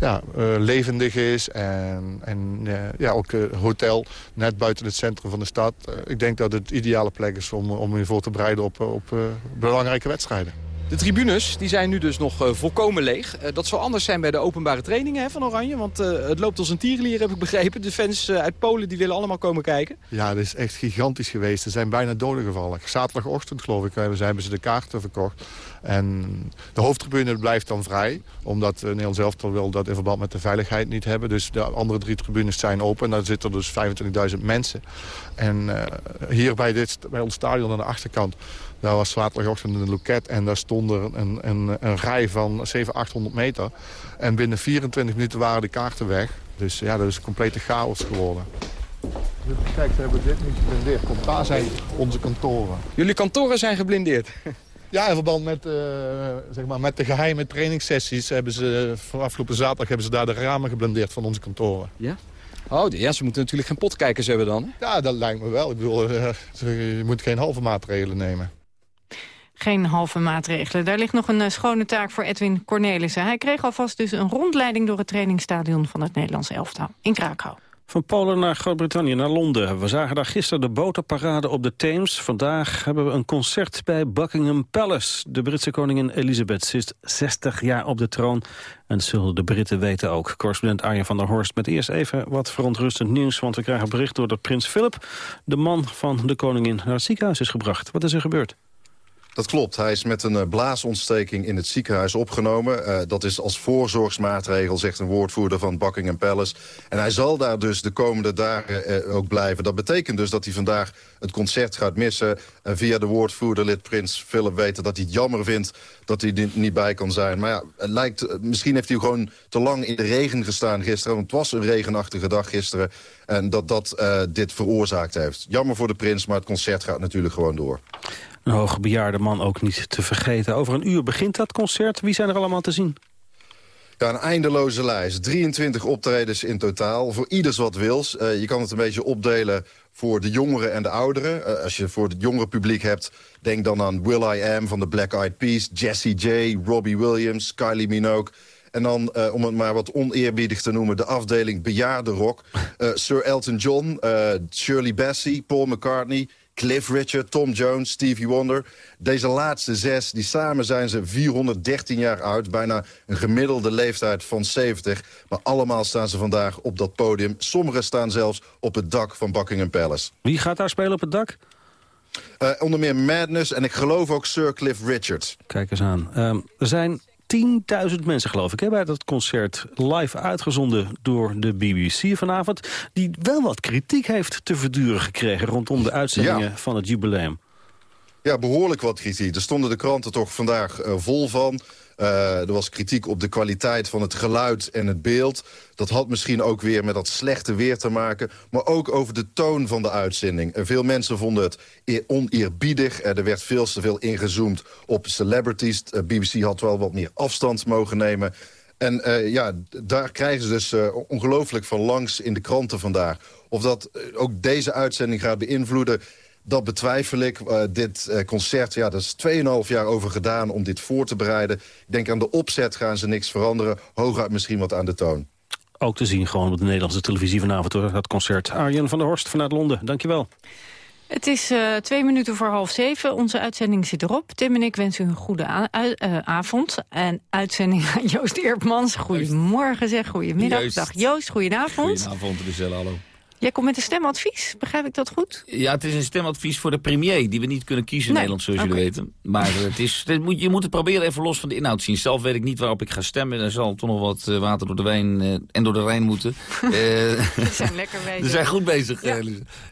ja, uh, levendig is. En, en uh, ja, ook het hotel net buiten het centrum van de stad. Ik denk dat het ideale plek is om, om je voor te bereiden op, op belangrijke wedstrijden. De tribunes die zijn nu dus nog uh, volkomen leeg. Uh, dat zal anders zijn bij de openbare trainingen hè, van Oranje. Want uh, het loopt als een tierenlier, heb ik begrepen. De fans uit Polen die willen allemaal komen kijken. Ja, dat is echt gigantisch geweest. Er zijn bijna doden gevallen. Zaterdagochtend, geloof ik, hebben ze de kaarten verkocht. En de hoofdtribune blijft dan vrij. Omdat Nederland zelf wil dat in verband met de veiligheid niet hebben. Dus de andere drie tribunes zijn open. En daar zitten dus 25.000 mensen. En hier bij, dit, bij ons stadion aan de achterkant daar was zaterdagochtend een loket en daar stond er een, een, een rij van 700, 800 meter. En binnen 24 minuten waren de kaarten weg. Dus ja, dat is een complete chaos geworden. Kijk, ze hebben dit niet geblindeerd. Komt daar zijn onze kantoren. Jullie kantoren zijn geblindeerd? Ja, in verband met, uh, zeg maar, met de geheime trainingssessies... hebben ze afgelopen zaterdag hebben ze daar de ramen geblindeerd van onze kantoren. Ja? Oh, ja, ze moeten natuurlijk geen potkijkers hebben dan. Ja, dat lijkt me wel. Ik bedoel, uh, je moet geen halve maatregelen nemen. Geen halve maatregelen. Daar ligt nog een eh, schone taak voor Edwin Cornelissen. Hij kreeg alvast dus een rondleiding door het trainingsstadion van het Nederlandse elftal in Krakau. Van Polen naar Groot-Brittannië, naar Londen. We zagen daar gisteren de botenparade op de Theems. Vandaag hebben we een concert bij Buckingham Palace. De Britse koningin Elizabeth zit 60 jaar op de troon. En zullen de Britten weten ook. Correspondent Arjen van der Horst met eerst even wat verontrustend nieuws. Want we krijgen bericht door dat prins Philip, de man van de koningin, naar het ziekenhuis is gebracht. Wat is er gebeurd? Dat klopt. Hij is met een uh, blaasontsteking in het ziekenhuis opgenomen. Uh, dat is als voorzorgsmaatregel, zegt een woordvoerder van Buckingham Palace. En hij zal daar dus de komende dagen uh, ook blijven. Dat betekent dus dat hij vandaag het concert gaat missen. En via de woordvoerder lid Prins Philip weten dat hij het jammer vindt dat hij er niet bij kan zijn. Maar ja, het lijkt, misschien heeft hij gewoon te lang in de regen gestaan gisteren. Want het was een regenachtige dag gisteren. En dat dat dit veroorzaakt heeft. Jammer voor de prins, maar het concert gaat natuurlijk gewoon door. Een hoogbejaarde man ook niet te vergeten. Over een uur begint dat concert. Wie zijn er allemaal te zien? Ja, een eindeloze lijst. 23 optredens in totaal. Voor ieders wat wils. Uh, je kan het een beetje opdelen voor de jongeren en de ouderen. Uh, als je voor het jongere publiek hebt... denk dan aan Will I Am van de Black Eyed Peas... Jessie J, Robbie Williams, Kylie Minogue... En dan, uh, om het maar wat oneerbiedig te noemen... de afdeling bejaarde rock. Sir Elton John, Shirley Bassey, Paul McCartney... Cliff Richard, Tom Jones, Stevie Wonder. Deze laatste zes, die samen zijn ze 413 jaar oud. Bijna een gemiddelde leeftijd van 70. Maar allemaal staan ze vandaag op dat podium. Sommigen staan zelfs op het dak van Buckingham Palace. Wie gaat daar spelen op het dak? Uh, onder meer Madness en ik geloof ook Sir Cliff Richard. Kijk eens aan. Um, er zijn 10.000 mensen, geloof ik, hè, bij dat concert. Live uitgezonden door de BBC vanavond. Die wel wat kritiek heeft te verduren gekregen... rondom de uitzendingen van het jubileum. Ja, behoorlijk wat kritiek. Er stonden de kranten toch vandaag uh, vol van. Uh, er was kritiek op de kwaliteit van het geluid en het beeld. Dat had misschien ook weer met dat slechte weer te maken. Maar ook over de toon van de uitzending. En veel mensen vonden het oneerbiedig. Er werd veel te veel ingezoomd op celebrities. De BBC had wel wat meer afstand mogen nemen. En ja, daar krijgen ze dus ongelooflijk van langs in de kranten vandaag. Of dat ook deze uitzending gaat beïnvloeden... Dat betwijfel ik. Uh, dit uh, concert, ja, dat is 2,5 jaar over gedaan om dit voor te bereiden. Ik denk aan de opzet gaan ze niks veranderen. Hooguit misschien wat aan de toon. Ook te zien gewoon op de Nederlandse televisie vanavond, hoor, dat concert. Arjen van der Horst vanuit Londen, dankjewel. Het is uh, twee minuten voor half zeven. Onze uitzending zit erop. Tim en ik wensen u een goede avond. En uitzending aan Joost Eerpmans. Goedemorgen zeg, goedemiddag. Dag Joost, goedenavond. Goedenavond, Lucelle, hallo. Jij komt met een stemadvies, begrijp ik dat goed? Ja, het is een stemadvies voor de premier, die we niet kunnen kiezen in Nederland, zoals jullie weten. Maar het is, het moet, je moet het proberen even los van de inhoud zien. Zelf weet ik niet waarop ik ga stemmen. Er zal toch nog wat uh, water door de wijn uh, en door de Rijn moeten. Ze zijn lekker bezig. Ze zijn goed bezig, ja.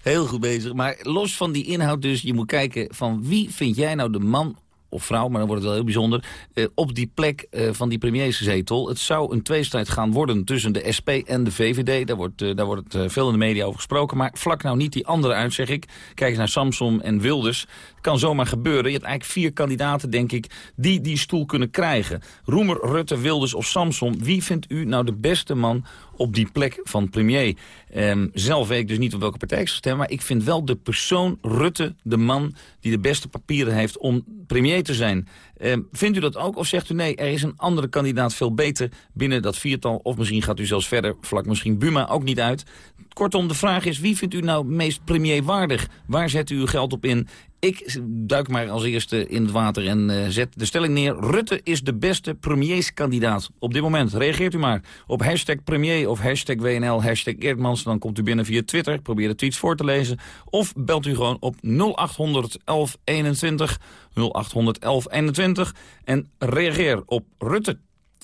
heel goed bezig. Maar los van die inhoud dus, je moet kijken van wie vind jij nou de man of vrouw, maar dan wordt het wel heel bijzonder... Uh, op die plek uh, van die premierszetel. Het zou een tweestrijd gaan worden tussen de SP en de VVD. Daar wordt, uh, daar wordt veel in de media over gesproken. Maar vlak nou niet die andere uit, zeg ik. Kijk eens naar Samson en Wilders. Het kan zomaar gebeuren. Je hebt eigenlijk vier kandidaten, denk ik, die die stoel kunnen krijgen. Roemer, Rutte, Wilders of Samson. Wie vindt u nou de beste man op die plek van premier. Um, zelf weet ik dus niet op welke partij ik zou stemmen... maar ik vind wel de persoon Rutte de man die de beste papieren heeft om premier te zijn. Eh, vindt u dat ook of zegt u nee, er is een andere kandidaat veel beter binnen dat viertal... of misschien gaat u zelfs verder, vlak misschien Buma ook niet uit. Kortom, de vraag is, wie vindt u nou meest premierwaardig? Waar zet u uw geld op in? Ik duik maar als eerste in het water en uh, zet de stelling neer. Rutte is de beste premierskandidaat op dit moment. Reageert u maar op hashtag premier of hashtag WNL, hashtag Eerdmans. Dan komt u binnen via Twitter, probeer de tweets voor te lezen. Of belt u gewoon op 0800 1121, 0800 1121 en reageer op Rutte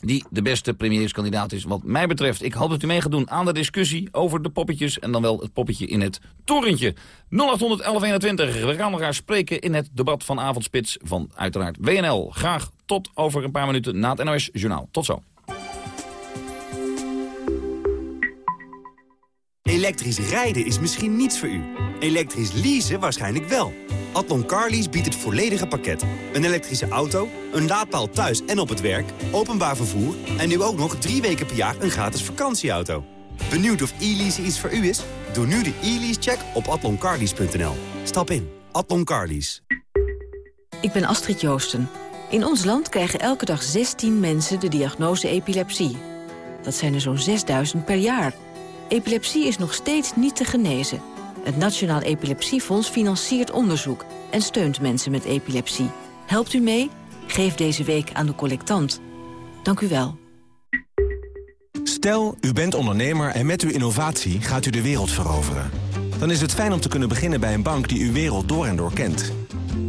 die de beste premierskandidaat is wat mij betreft. Ik hoop dat u mee aan de discussie over de poppetjes... en dan wel het poppetje in het torentje. 081121. We gaan elkaar spreken in het debat van Avondspits van uiteraard WNL. Graag tot over een paar minuten na het NOS Journaal. Tot zo. Elektrisch rijden is misschien niets voor u. Elektrisch leasen waarschijnlijk wel. Atlon Carlease biedt het volledige pakket. Een elektrische auto, een laadpaal thuis en op het werk, openbaar vervoer... en nu ook nog drie weken per jaar een gratis vakantieauto. Benieuwd of e-lease iets voor u is? Doe nu de e-lease-check op atloncarlease.nl. Stap in. Atlon Carlease. Ik ben Astrid Joosten. In ons land krijgen elke dag 16 mensen de diagnose epilepsie. Dat zijn er zo'n 6000 per jaar. Epilepsie is nog steeds niet te genezen... Het Nationaal Epilepsiefonds financiert onderzoek en steunt mensen met epilepsie. Helpt u mee? Geef deze week aan de collectant. Dank u wel. Stel, u bent ondernemer en met uw innovatie gaat u de wereld veroveren. Dan is het fijn om te kunnen beginnen bij een bank die uw wereld door en door kent.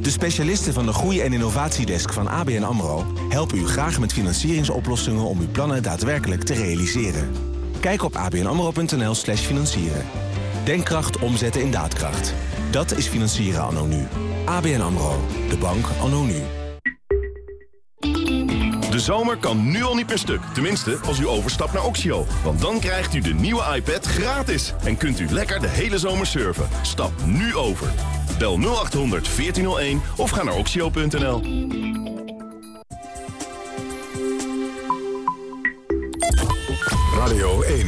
De specialisten van de Groei- en Innovatiedesk van ABN AMRO... helpen u graag met financieringsoplossingen om uw plannen daadwerkelijk te realiseren. Kijk op abnamro.nl slash financieren. Denkkracht omzetten in daadkracht. Dat is financieren anno nu. ABN AMRO. De bank anno nu. De zomer kan nu al niet per stuk. Tenminste, als u overstapt naar Oxio. Want dan krijgt u de nieuwe iPad gratis. En kunt u lekker de hele zomer surfen. Stap nu over. Bel 0800 1401 of ga naar oxio.nl. Radio 1.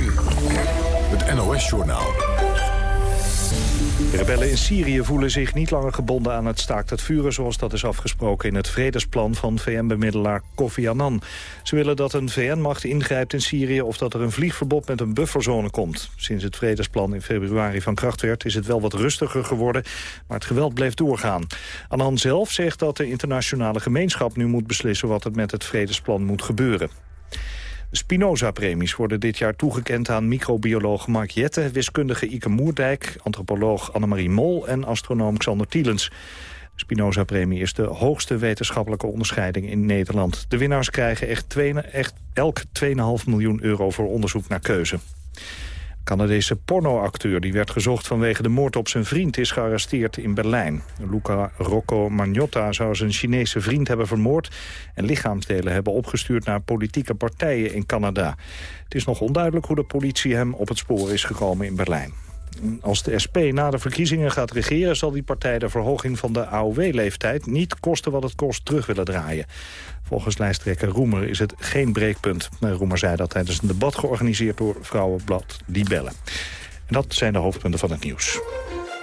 NOS-journaal. Rebellen in Syrië voelen zich niet langer gebonden aan het staakt het vuren... zoals dat is afgesproken in het vredesplan van VN-bemiddelaar Kofi Annan. Ze willen dat een VN-macht ingrijpt in Syrië... of dat er een vliegverbod met een bufferzone komt. Sinds het vredesplan in februari van kracht werd... is het wel wat rustiger geworden, maar het geweld bleef doorgaan. Annan zelf zegt dat de internationale gemeenschap nu moet beslissen... wat er met het vredesplan moet gebeuren. Spinoza-premies worden dit jaar toegekend aan microbioloog Mark Jette... wiskundige Ike Moerdijk, antropoloog Annemarie Mol en astronoom Xander Tielens. De Spinoza-premie is de hoogste wetenschappelijke onderscheiding in Nederland. De winnaars krijgen echt, twee, echt elk 2,5 miljoen euro voor onderzoek naar keuze. Canadese pornoacteur die werd gezocht vanwege de moord op zijn vriend... is gearresteerd in Berlijn. Luca Rocco Magnotta zou zijn Chinese vriend hebben vermoord... en lichaamsdelen hebben opgestuurd naar politieke partijen in Canada. Het is nog onduidelijk hoe de politie hem op het spoor is gekomen in Berlijn. Als de SP na de verkiezingen gaat regeren... zal die partij de verhoging van de AOW-leeftijd niet kosten wat het kost terug willen draaien. Volgens lijsttrekker Roemer is het geen breekpunt. Roemer zei dat tijdens een debat georganiseerd door Vrouwenblad Libelle. En dat zijn de hoofdpunten van het nieuws.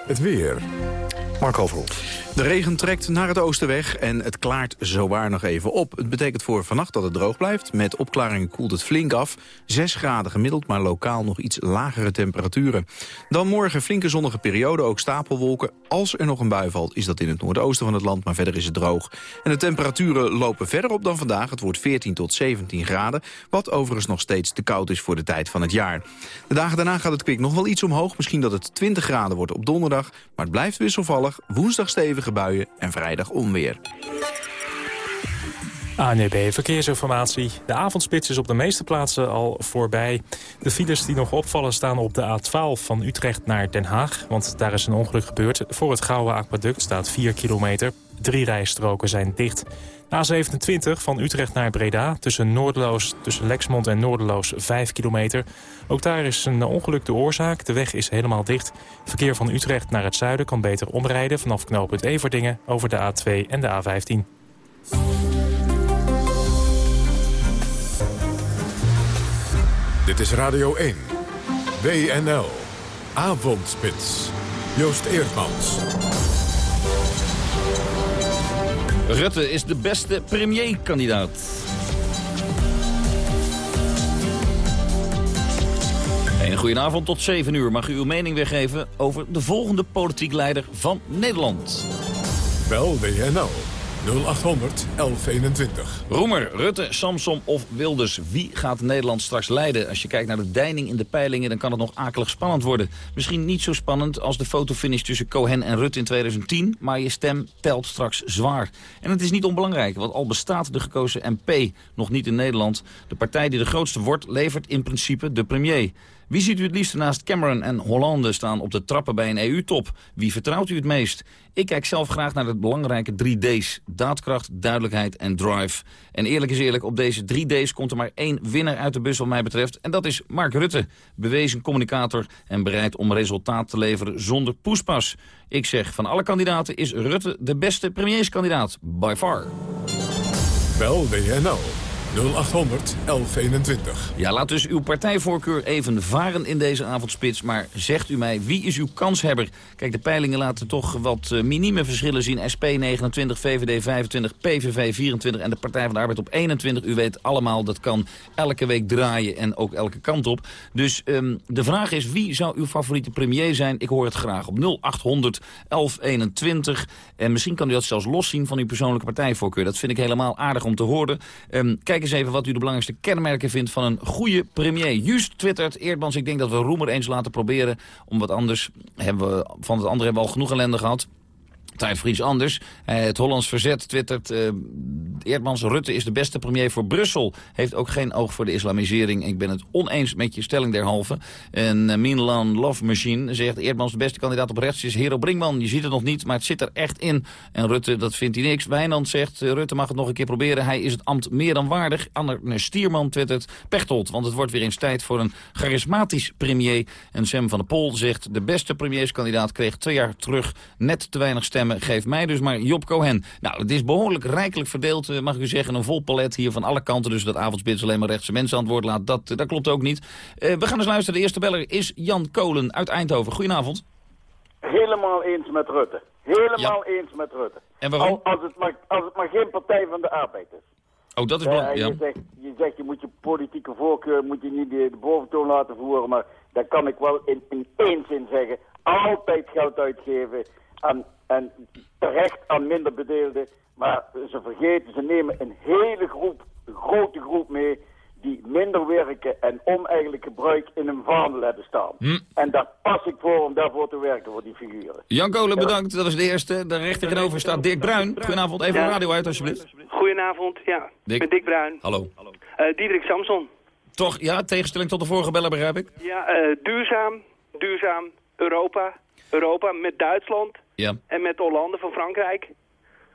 Het weer. Mark Overholt. De regen trekt naar het oosten weg en het klaart zowaar nog even op. Het betekent voor vannacht dat het droog blijft. Met opklaringen koelt het flink af. 6 graden gemiddeld, maar lokaal nog iets lagere temperaturen. Dan morgen flinke zonnige periode, ook stapelwolken. Als er nog een bui valt, is dat in het noordoosten van het land, maar verder is het droog. En de temperaturen lopen verder op dan vandaag. Het wordt 14 tot 17 graden, wat overigens nog steeds te koud is voor de tijd van het jaar. De dagen daarna gaat het kwik nog wel iets omhoog. Misschien dat het 20 graden wordt op donderdag, maar het blijft wisselvallig. Woensdag stevig buien en vrijdag onweer. ANEB Verkeersinformatie. De avondspits is op de meeste plaatsen al voorbij. De files die nog opvallen staan op de A12 van Utrecht naar Den Haag. Want daar is een ongeluk gebeurd. Voor het Gouwe Aquaduct staat 4 kilometer. Drie rijstroken zijn dicht. A27 van Utrecht naar Breda tussen, Noordeloos, tussen Lexmond en Noorderloos 5 kilometer. Ook daar is een ongeluk de oorzaak. De weg is helemaal dicht. Verkeer van Utrecht naar het zuiden kan beter omrijden... vanaf knooppunt Everdingen over de A2 en de A15. Dit is Radio 1. WNL. Avondspits. Joost Eerdmans. Rutte is de beste premierkandidaat. Een goedenavond tot 7 uur. Mag u uw mening weergeven over de volgende politiek leider van Nederland? Bel WNL 0800 1121. Roemer, Rutte, Samsom of Wilders. Wie gaat Nederland straks leiden? Als je kijkt naar de deining in de peilingen... dan kan het nog akelig spannend worden. Misschien niet zo spannend als de fotofinish tussen Cohen en Rutte in 2010... maar je stem telt straks zwaar. En het is niet onbelangrijk, want al bestaat de gekozen MP nog niet in Nederland... de partij die de grootste wordt, levert in principe de premier... Wie ziet u het liefst naast Cameron en Hollande staan op de trappen bij een EU-top? Wie vertrouwt u het meest? Ik kijk zelf graag naar de belangrijke drie D's. Daadkracht, duidelijkheid en drive. En eerlijk is eerlijk, op deze drie D's komt er maar één winnaar uit de bus wat mij betreft. En dat is Mark Rutte. Bewezen communicator en bereid om resultaat te leveren zonder poespas. Ik zeg, van alle kandidaten is Rutte de beste premierskandidaat. By far. Bel WNL 0800 1121. Ja, laat dus uw partijvoorkeur even varen in deze avondspits. Maar zegt u mij, wie is uw kanshebber? Kijk, de peilingen laten toch wat uh, verschillen zien. SP 29, VVD 25, PVV 24 en de Partij van de Arbeid op 21. U weet allemaal, dat kan elke week draaien en ook elke kant op. Dus um, de vraag is, wie zou uw favoriete premier zijn? Ik hoor het graag op 0800 1121. En misschien kan u dat zelfs loszien van uw persoonlijke partijvoorkeur. Dat vind ik helemaal aardig om te horen. Um, kijk eens even wat u de belangrijkste kenmerken vindt van een goede premier. Just twittert, Eerdmans, ik denk dat we Roemer eens laten proberen. Om wat anders, hebben we, van het andere hebben we al genoeg ellende gehad. Tijd voor iets anders. Uh, het Hollands Verzet twittert... Uh, Eerdmans Rutte is de beste premier voor Brussel. Heeft ook geen oog voor de islamisering. Ik ben het oneens met je stelling derhalve. En uh, Milan Love Machine zegt... Eerdmans de beste kandidaat op rechts is Hero Brinkman. Je ziet het nog niet, maar het zit er echt in. En Rutte, dat vindt hij niks. Wijnand zegt... Rutte mag het nog een keer proberen. Hij is het ambt meer dan waardig. Anne Stierman twittert... Pechtold, want het wordt weer eens tijd voor een charismatisch premier. En Sam van der Pol zegt... De beste premierskandidaat kreeg twee jaar terug net te weinig stemmen geef mij dus maar Job Cohen. Nou, het is behoorlijk rijkelijk verdeeld, eh, mag ik u zeggen. Een vol palet hier van alle kanten. Dus dat avondspits alleen maar rechtse mensen antwoord laat, dat, dat klopt ook niet. Uh, we gaan eens luisteren. De eerste beller is Jan Kolen uit Eindhoven. Goedenavond. Helemaal eens met Rutte. Helemaal ja. eens met Rutte. En waarom? Als het, maar, als het maar geen Partij van de Arbeid is. Oh, dat is belangrijk. Uh, je, zegt, je zegt, je moet je politieke voorkeur moet je niet de, de boventoon laten voeren. Maar daar kan ik wel in, in één zin zeggen. Altijd geld uitgeven aan en terecht aan minder bedeelden. Maar ze vergeten, ze nemen een hele groep, een grote groep mee die minder werken en oneigenlijk gebruik in een vaandel hebben staan. Hm. En daar pas ik voor om daarvoor te werken, voor die figuren. Jan Kolen, bedankt. Dat was de eerste. Daar recht tegenover staat Dirk Bruin. Goedenavond, even de radio uit alsjeblieft. Goedenavond, ja. Dick. Met Dick Bruin. Hallo. Uh, Diederik Samson. Toch, ja, tegenstelling tot de vorige beller begrijp ik. Ja, uh, duurzaam, duurzaam, Europa, Europa met Duitsland ja. en met Hollande van Frankrijk.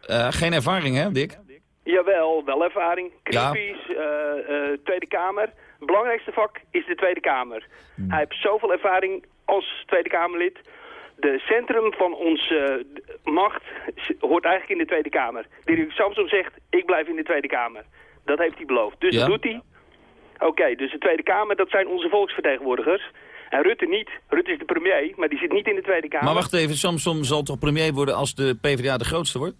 Uh, geen ervaring, hè, Dick? Jawel, wel ervaring. Greenpeace, ja. uh, uh, Tweede Kamer. Het belangrijkste vak is de Tweede Kamer. Hmm. Hij heeft zoveel ervaring als Tweede Kamerlid. De centrum van onze macht hoort eigenlijk in de Tweede Kamer. Dirk Samson zegt, ik blijf in de Tweede Kamer. Dat heeft hij beloofd. Dus ja. dat doet hij. Oké, okay, dus de Tweede Kamer, dat zijn onze volksvertegenwoordigers. En Rutte niet. Rutte is de premier, maar die zit niet in de Tweede Kamer. Maar wacht even, Samson zal toch premier worden als de PvdA de grootste wordt?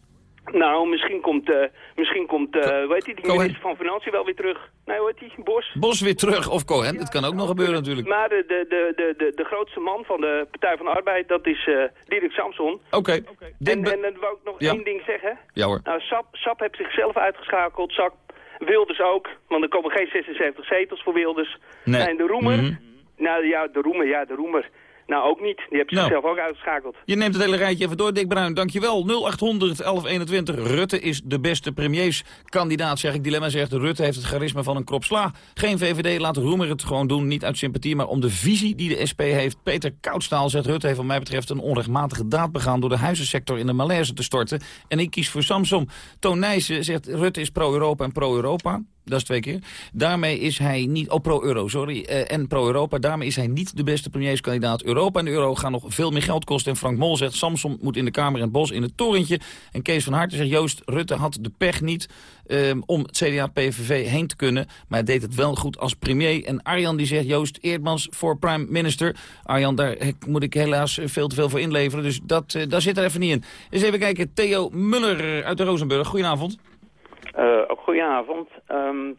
Nou, misschien komt, uh, misschien komt uh, hoe heet die, die minister van Financiën wel weer terug. Nee, hoe heet die? Bos? Bos weer terug, of Cohen, dat kan ook nog gebeuren natuurlijk. Maar de, de, de, de, de, grootste man van de Partij van de Arbeid, dat is uh, Dirk Samson. Oké. Okay. Okay. En, en dan wou ik nog ja. één ding zeggen. Ja hoor. Nou, SAP, SAP heeft zichzelf uitgeschakeld, SAP, Wilders ook, want er komen geen 76 zetels voor Wilders. Nee. En de Roemer... Mhm. Mm -hmm. Nou ja, de Roemer, ja, de Roemer. Nou, ook niet. Die hebben zichzelf nou, ook uitgeschakeld. Je neemt het hele rijtje even door, Dick Bruin. Dankjewel. 0800 1121. Rutte is de beste premierskandidaat, zeg ik. Dilemma zegt, Rutte heeft het charisma van een krop sla. Geen VVD, laat Roemer het gewoon doen. Niet uit sympathie, maar om de visie die de SP heeft. Peter Koudstaal zegt, Rutte heeft wat mij betreft een onrechtmatige daad begaan... door de huizensector in de malaise te storten. En ik kies voor Samsung. Toon Nijssen zegt, Rutte is pro-Europa en pro-Europa. Dat is twee keer. Daarmee is hij niet... Oh, pro-euro, sorry. Eh, en pro-Europa. Daarmee is hij niet de beste premierskandidaat. Europa en de euro gaan nog veel meer geld kosten. En Frank Mol zegt, Samson moet in de Kamer en Bos in het torentje. En Kees van Harten zegt, Joost Rutte had de pech niet... ehm, om het CDA-PVV heen te kunnen. Maar hij deed het wel goed als premier. En Arjan die zegt, Joost Eerdmans voor prime minister. Arjan, daar moet ik helaas veel te veel voor inleveren. Dus dat, eh, daar zit er even niet in. Eens even kijken. Theo Muller uit de Rozenburg. Goedenavond. Eh, goedenavond. Ehm,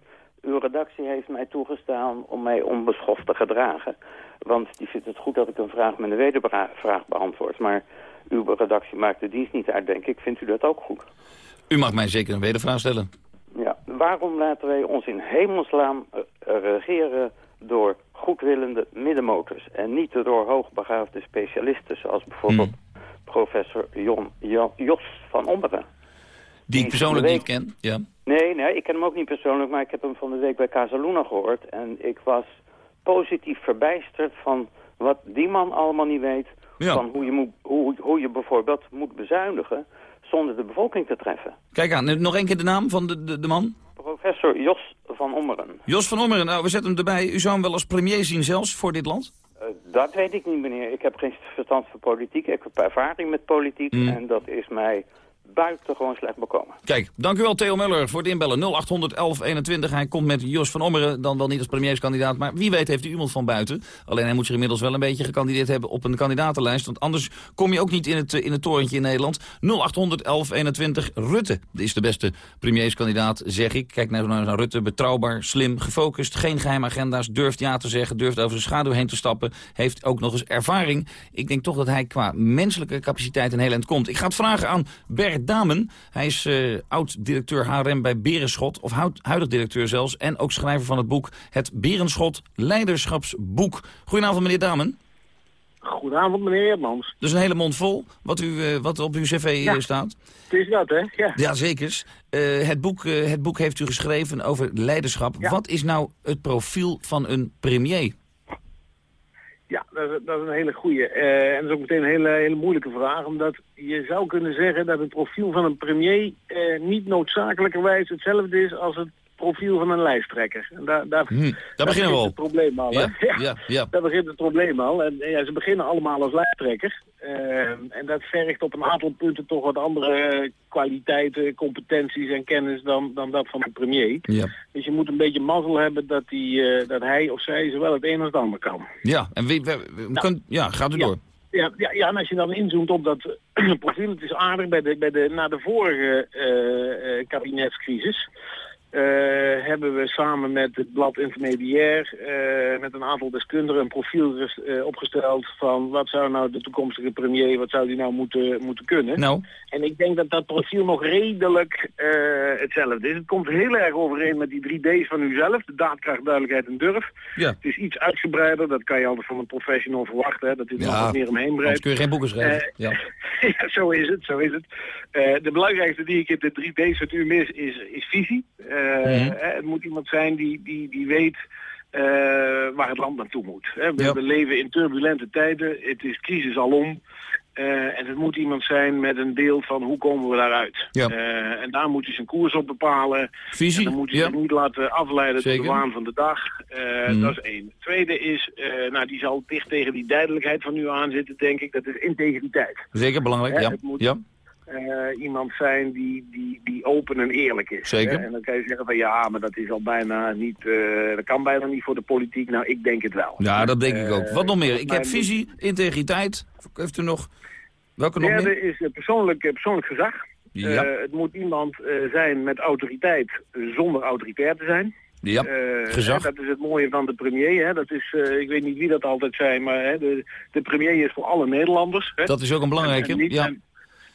uw redactie heeft mij toegestaan om mij onbeschoft te gedragen. Want die vindt het goed dat ik een vraag met een wedervraag beantwoord. Maar uw redactie maakt de dienst niet uit, denk ik. Vindt u dat ook goed? U mag mij zeker een wedervraag stellen. Ja. Waarom laten wij ons in hemelsnaam eh, regeren door goedwillende middenmotors... en niet door hoogbegaafde specialisten zoals bijvoorbeeld professor Jon, Jos van Omberen? Die ik persoonlijk niet ken. Ja. Nee, nee, ik ken hem ook niet persoonlijk, maar ik heb hem van de week bij Casaluna gehoord. En ik was positief verbijsterd van wat die man allemaal niet weet. Ja. Van hoe je, moet, hoe, hoe je bijvoorbeeld moet bezuinigen zonder de bevolking te treffen. Kijk aan, nog één keer de naam van de, de, de man. Professor Jos van Ommeren. Jos van Ommeren, nou, we zetten hem erbij. U zou hem wel als premier zien zelfs voor dit land? Eh, dat weet ik niet, meneer. Ik heb geen verstand van politiek. Ik heb ervaring met politiek Mm. en dat is mij buitengewoon slecht bekomen. Kijk, dank u wel Theo Muller voor het inbellen. 0800 1121. Hij komt met Jos van Ommeren, dan wel niet als premierskandidaat. Maar wie weet heeft u iemand van buiten. Alleen hij moet zich inmiddels wel een beetje gekandideerd hebben op een kandidatenlijst. Want anders kom je ook niet in het, eh, in het torentje in Nederland. 0800 1121. Rutte is de beste premierskandidaat, zeg ik. Kijk nou naar Rutte. Betrouwbaar, slim, gefocust. Geen geheime agenda's. Durft ja te zeggen. Durft over zijn schaduw heen te stappen. Heeft ook nog eens ervaring. Ik denk toch dat hij qua menselijke capaciteit een heel eind komt. Ik ga het vragen aan Bert Damen. Hij is eh, oud-directeur HRM bij Berenschot. Of huid- huidig directeur zelfs. En ook schrijver van het boek Het Berenschot Leiderschapsboek. Goedenavond meneer Damen. Goedenavond, meneer Eerdmans. Dus een hele mond vol wat, u, eh, wat op uw cv Ja. eh, staat. Het is dat, hè? Ja. Ja, zeker. Het, boek, het boek heeft u geschreven over leiderschap. Wat is nou het profiel van een premier? Ja, dat is, dat is een hele goeie. Eh, en dat is ook meteen een hele, hele moeilijke vraag. Omdat je zou kunnen zeggen dat het profiel van een premier eh, niet noodzakelijkerwijs hetzelfde is als het profiel van een lijsttrekker. En daar, daar, Hm, daar daar beginnen we al. het probleem al. Ja, ja, ja. Daar begint het probleem al. En, en ja, ze beginnen allemaal als lijsttrekker. Eh, en dat vergt op een aantal punten toch wat andere kwaliteiten, competenties en kennis dan, dan dat van de premier. Ja. Dus je moet een beetje mazzel hebben dat, die, eh, dat hij of zij zowel het een als het ander kan. Ja, en wie, we, we- kunt- ja, gaat u door. Ja, ja, ja, en als je dan inzoomt op dat profiel, het is aardig bij de, bij de, na de vorige eh, kabinetscrisis. Eh, hebben we samen met het blad Intermediair, eh, met een aantal deskundigen, een profiel eh, opgesteld van wat zou nou de toekomstige premier, wat zou die nou moeten, moeten kunnen. Nou. En ik denk dat dat profiel nog redelijk hetzelfde is. Het komt heel erg overeen met die drie D's van uzelf, de daadkracht, duidelijkheid en durf. Ja. Het is iets uitgebreider, dat kan je altijd van een professional verwachten, hè, dat hij er nog Ja, wat meer omheen breidt. kun je geen boeken schrijven. Ja. ja, zo is het, zo is het. De belangrijkste die ik in de drie D's het u mis is, is visie. Eh, Mhm. het moet iemand zijn die, die, die weet eh, waar het land naartoe moet. Hè. We, Ja. leven in turbulente tijden, het is crisis alom. Eh, en het moet iemand zijn met een beeld van hoe komen we daaruit. Ja. En daar moet hij zijn koers op bepalen. Visie, En dan moet hij ja. zich niet laten afleiden door de waan van de dag. Mhm. Dat is één. Tweede is, nou die zal dicht tegen die duidelijkheid van u aanzitten, denk ik. Dat is integriteit. Zeker belangrijk, ja. het moet- ja. Eh, iemand zijn die, die, die open en eerlijk is. Zeker. Hè? En dan kan je zeggen van ja, maar dat is al bijna niet, eh, dat kan bijna niet voor de politiek. Nou, ik denk het wel. Ja, dat denk ik ook. Eh, Wat nog meer? Ik heb visie, integriteit. Heeft u nog... Welke nog meer? Derde is persoonlijk, persoonlijk gezag. Ja. Het moet iemand zijn met autoriteit zonder autoritair te zijn. Ja, gezag. Dat is het mooie van de premier. Hè. Dat is, ik weet niet wie dat altijd zijn, maar hè, de, de premier is voor alle Nederlanders. Hè. Dat is ook een belangrijke, En, en niet, ja. en-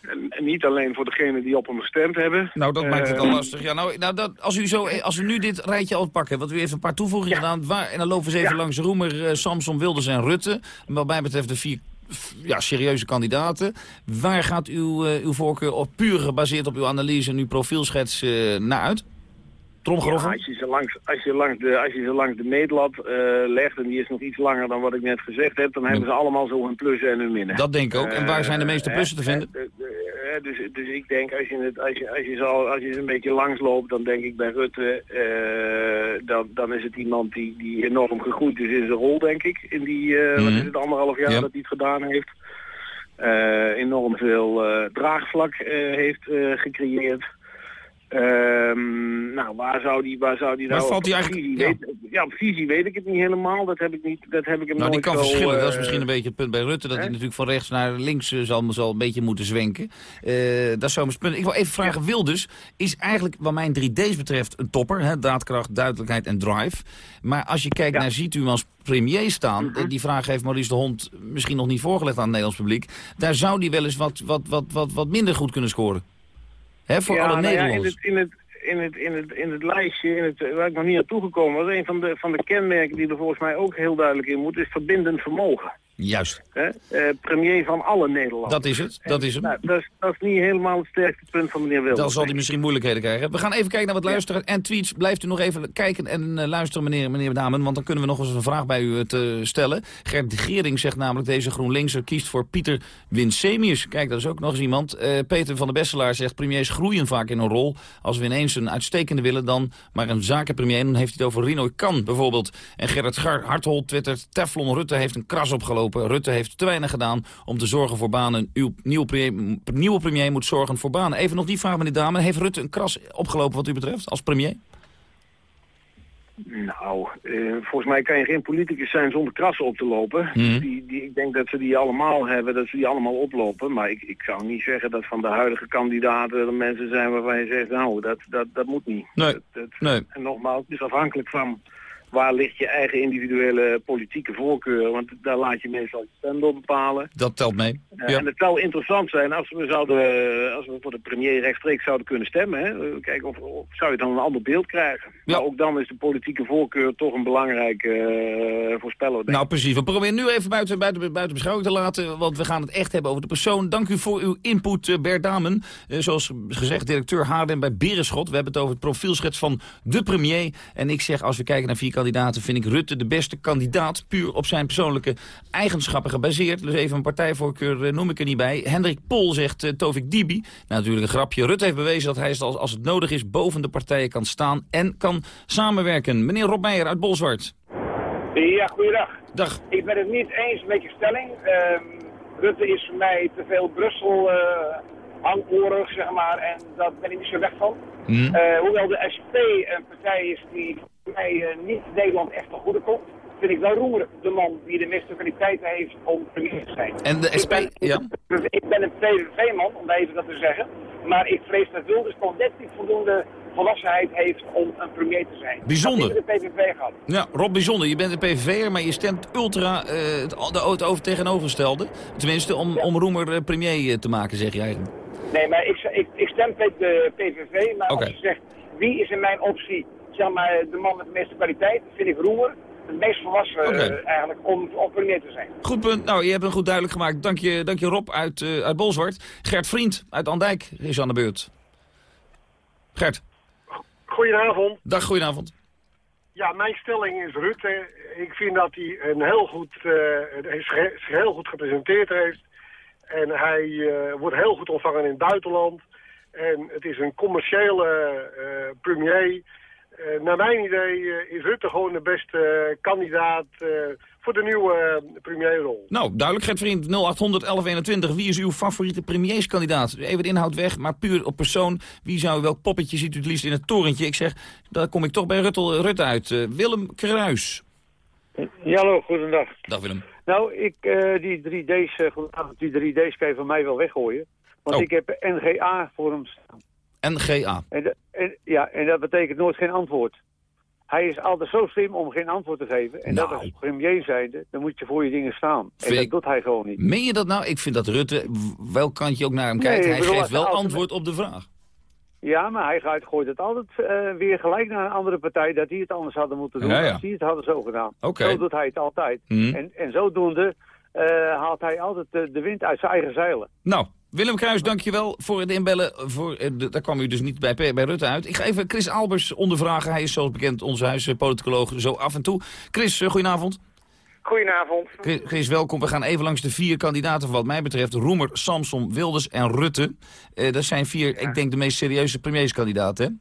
en- niet alleen voor degenen die op hem gestemd hebben. Nou, dat maakt het al Eh, lastig. Ja, nou, nou dat, als, u zo, als u nu dit rijtje al pakken, want u heeft een paar toevoegingen gedaan. Waar, en dan lopen we eens even langs Roemer, eh, Samson, Wilders en Rutte. Wat mij betreft de vier ja, serieuze kandidaten. Waar gaat uw, eh, uw voorkeur op puur gebaseerd op uw analyse en uw profielschets naar uit? Tromgeroffel? Ja, als je ze langs, als je langs de, als je ze langs de meetlat eh, legt, en die is nog iets langer dan wat ik net gezegd heb, dan hebben ze allemaal zo hun plussen en hun minnen. Dat denk ik ook. En waar zijn de meeste Eh, plussen te eh, vinden? eh, dus, dus ik denk, als je, het, als, je, als, je zo, als je een beetje langsloopt, dan denk ik bij Rutte, dan, dan is het iemand die, die enorm gegroeid is in zijn rol, denk ik. In die, uh, wat is het, anderhalf jaar dat hij het gedaan heeft. Uh, enorm veel draagvlak heeft gecreëerd. Um, nou, waar zou die, waar zou die maar nou... valt hij eigenlijk... Visie, ja. Weet, ja, op visie weet ik het niet helemaal. Dat heb ik, niet, dat heb ik hem nou, nooit die kan zo, verschillen. Uh, dat is misschien een beetje het punt bij Rutte. Dat hij natuurlijk van rechts naar links uh, zal, zal een beetje moeten zwenken. Uh, dat zou mijn punt. Ik wil even vragen, ja. Wilders is eigenlijk wat mijn 3D's betreft een topper. Hè? Daadkracht, duidelijkheid en drive. Maar als je kijkt ja. naar ziet u hem als premier staan... Mhm. Die vraag heeft Maurice de Hond misschien nog niet voorgelegd aan het Nederlands publiek. Daar zou die wel eens wat, wat, wat, wat, wat minder goed kunnen scoren. Hè, voor ja, alle nou Nederlanders. Ja, in het, in het in het, in het, in het lijstje, in het, waar ik nog niet aan toegekomen was, een van de, van de kenmerken die er volgens mij ook heel duidelijk in moet, is verbindend vermogen. Juist. Hè? Uh, premier van alle Nederlanders. Dat is het, dat is hem. Nou, dat, is, dat is niet helemaal het sterkste punt van meneer Wilders. Dan zal hij misschien moeilijkheden krijgen. We gaan even kijken naar wat luisteren en tweets. Blijft u nog even kijken en uh, luisteren, meneer, meneer Damen, want dan kunnen we nog eens een vraag bij u te stellen. Gert Gering zegt namelijk, deze GroenLinkser kiest voor Pieter Winsemius. Kijk, dat is ook nog eens iemand. Uh, Peter van der Besselaar zegt, premiers groeien vaak in een rol. Als we ineens een uitstekende willen, dan maar een zakenpremier. Dan heeft hij het over Rino Kan bijvoorbeeld. En Gerrit Harthold twittert, Teflon Rutte heeft een kras opgelopen. Rutte heeft te weinig gedaan om te zorgen voor banen. Uw nieuwe premier, nieuwe premier moet zorgen voor banen. Even nog die vraag, meneer Dame. Heeft Rutte een kras opgelopen wat u betreft als premier? Nou, uh, volgens mij kan je geen politicus zijn zonder krassen op te lopen. Mhm. Mm. Die, die, ik denk dat ze die allemaal hebben, dat ze die allemaal oplopen. Maar ik, ik zou niet zeggen dat van de huidige kandidaten er mensen zijn waarvan je zegt, nou, dat, dat, dat moet niet. Nee. Dat, dat, nee. En nogmaals, het is afhankelijk van waar ligt je eigen individuele politieke voorkeur. Want daar laat je meestal je stem door bepalen. Dat telt mee. Uh, ja. En het zou interessant zijn als we, zouden, als we voor de premier rechtstreeks zouden kunnen stemmen. Hè? Kijken of, of, zou je dan een ander beeld krijgen. Ja. Maar ook dan is de politieke voorkeur toch een belangrijke uh, voorspeller. Nou precies, we proberen nu even buiten, buiten, buiten beschouwing te laten. Want we gaan het echt hebben over de persoon. Dank u voor uw input, Bert Damen. zoals gezegd, directeur Haarden bij Berenschot. We hebben het over het profielschets van de premier. En ik zeg, als we kijken naar vier kandidaten... vind ik Rutte de beste kandidaat. Puur op zijn persoonlijke eigenschappen gebaseerd. Dus even een partijvoorkeur noem ik er niet bij. Hendrik Pol zegt uh, Tovik Dibi. Nou, natuurlijk een grapje. Rutte heeft bewezen dat hij als, als het nodig is... boven de partijen kan staan en kan samenwerken. Meneer Rob Meijer uit Bolzwart. Ja, goeiedag. Dag. Ik ben het niet eens met je stelling. Uh, Rutte is voor mij te veel Brussel uh, hangorig, zeg maar. En daar ben ik niet zo weg van. Mm. Uh, hoewel de SP een partij is die mij uh, niet Nederland echt ten goede komt, vind ik wel Roemer de man die de meeste kwaliteiten heeft om premier te zijn. En de SP, ik ben, ja. Ik ben een PVV-man, om even dat te zeggen. Maar ik vrees dat Wilders gewoon net niet voldoende volwassenheid heeft om een premier te zijn. Bijzonder. Dat de PVV gehad. Ja, Rob, bijzonder. Je bent een PVV'er, maar je stemt ultra uh, het, het over tegenovergestelde. Tenminste, om, ja. om Roemer uh, premier te maken, zeg eigenlijk. Nee, maar ik, ik, ik stem met de PVV, maar okay. als je zegt, wie is in mijn optie zeg maar, de man met de meeste kwaliteit, vind ik Roemer het meest volwassen okay. uh, eigenlijk om, om premier te zijn. Goed punt. Nou, je hebt hem goed duidelijk gemaakt. Dank je, dank je Rob uit, uh, uit Bolzwart. Gert Vriend uit Andijk is aan de beurt. Gert. Goedenavond. Dag, goedenavond. Ja, mijn stelling is Rutte. Ik vind dat hij een heel goed, uh, zich heel goed gepresenteerd heeft. En hij uh, wordt heel goed ontvangen in het buitenland. En het is een commerciële uh, premier. Uh, naar mijn idee is Rutte gewoon de beste kandidaat voor de nieuwe premierrol. Nou, duidelijk, Gert Vriend, 0800 1121. Wie is uw favoriete premierskandidaat? Even de inhoud weg, maar puur op persoon. Wie zou, welk poppetje ziet u het liefst in het torentje? Ik zeg, daar kom ik toch bij Rutte, Rutte uit. Willem Kruis. Ja, hallo, goedendag. Dag Willem. Nou, ik, uh, die 3D's, uh, die 3D's kan je van mij wel weggooien. Want oh. ik heb NGA voor hem staan. NGA? En, en, ja, en dat betekent nooit geen antwoord. Hij is altijd zo slim om geen antwoord te geven. En nou. dat als premier zijnde, dan moet je voor je dingen staan. En dat doet hij gewoon niet. Meen je dat nou? Ik vind dat Rutte, welk kantje ook naar hem kijkt, nee, hij bedoel, geeft wel antwoord op de vraag. Ja, maar hij gaat, gooit het altijd uh, weer gelijk naar een andere partij... dat die het anders hadden moeten doen, ja, ja. als die het hadden zo gedaan. Okay. Zo doet hij het altijd. Mm. En, en zodoende uh, haalt hij altijd de, de, wind uit zijn eigen zeilen. Nou, Willem Kruis, dankjewel voor het inbellen. Voor, de, daar kwam u dus niet bij, bij Rutte uit. Ik ga even Chris Albers ondervragen. Hij is zoals bekend onze huispoliticoloog zo af en toe. Chris, goedenavond. Goedenavond. Chris, welkom. We gaan even langs de vier kandidaten wat mij betreft. Roemer, Samson, Wilders en Rutte. Uh, dat zijn vier, ik denk, de meest serieuze premierskandidaten, hè?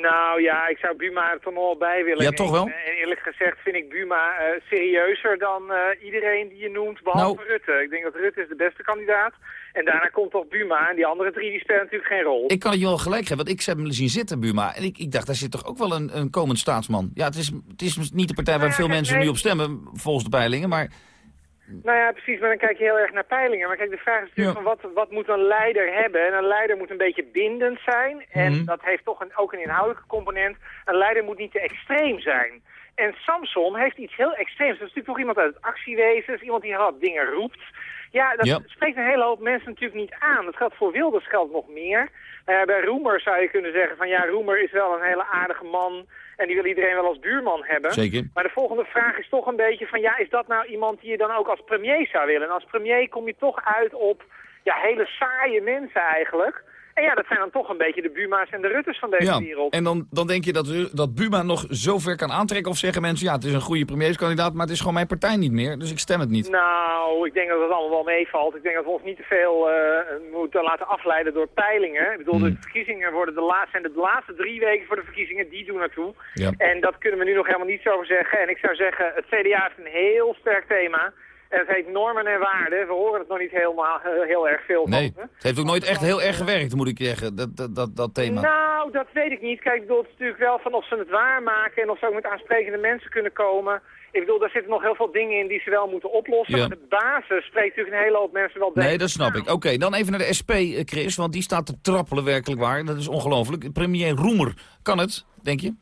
Nou ja, ik zou Buma er toch nog wel bij willen. Ja, toch wel? En eerlijk gezegd vind ik Buma uh, serieuzer dan uh, iedereen die je noemt, behalve nou, Rutte. Ik denk dat Rutte is de beste kandidaat. En daarna komt toch Buma. En die andere drie die spelen natuurlijk geen rol. Ik kan het je wel gelijk geven, want ik heb hem zien zitten, Buma. En ik, ik dacht, daar zit toch ook wel een, een komend staatsman. Ja, het is, het is niet de partij waar nou ja, veel mensen nu op stemmen, volgens de peilingen. Maar nou ja, precies, maar dan kijk je heel erg naar peilingen. Maar kijk, de vraag is natuurlijk van wat, wat moet een leider hebben? En een leider moet een beetje bindend zijn. En Mhm. dat heeft toch een, ook een inhoudelijke component. Een leider moet niet te extreem zijn. En Samson heeft iets heel extreems. Dat is natuurlijk toch iemand uit het actiewezen. Iemand die wat dingen roept. Ja, dat Ja. spreekt een hele hoop mensen natuurlijk niet aan. Dat geldt voor Wilders geldt nog meer. Ja, bij Roemer zou je kunnen zeggen van ja, Roemer is wel een hele aardige man. En die wil iedereen wel als buurman hebben. Zeker. Maar de volgende vraag is toch een beetje van ja, is dat nou iemand die je dan ook als premier zou willen? En als premier kom je toch uit op ja, hele saaie mensen eigenlijk. En ja, dat zijn dan toch een beetje de Buma's en de Ruttes van deze ja, wereld. en dan, dan denk je dat, dat Buma nog zo ver kan aantrekken? Of zeggen mensen, ja, het is een goede premierskandidaat, maar het is gewoon mijn partij niet meer. Dus ik stem het niet. Nou, ik denk dat het allemaal wel meevalt. Ik denk dat we ons niet te veel eh, moeten laten afleiden door peilingen. Ik bedoel, de verkiezingen worden de laatste, zijn de laatste drie weken voor de verkiezingen, die doen naartoe. Ja. En dat kunnen we nu nog helemaal niets over zeggen. En ik zou zeggen, het CDA heeft een heel sterk thema. En het heet normen en waarden. We horen het nog niet helemaal eh, heel erg veel Nee, van. het heeft ook nooit echt heel erg gewerkt, moet ik zeggen, dat, dat, dat, dat thema. Nou, dat weet ik niet. Kijk, ik bedoel, het is natuurlijk wel van of ze het waarmaken en of ze ook met aansprekende mensen kunnen komen. Ik bedoel, daar zitten nog heel veel dingen in die ze wel moeten oplossen. Ja. Maar de basis spreekt natuurlijk een hele hoop mensen wel Nee, dat snap ik. Oké, dan even naar de SP, eh, Chris, want die staat te trappelen werkelijk waar. Dat is ongelooflijk. Premier Roemer, kan het, denk je?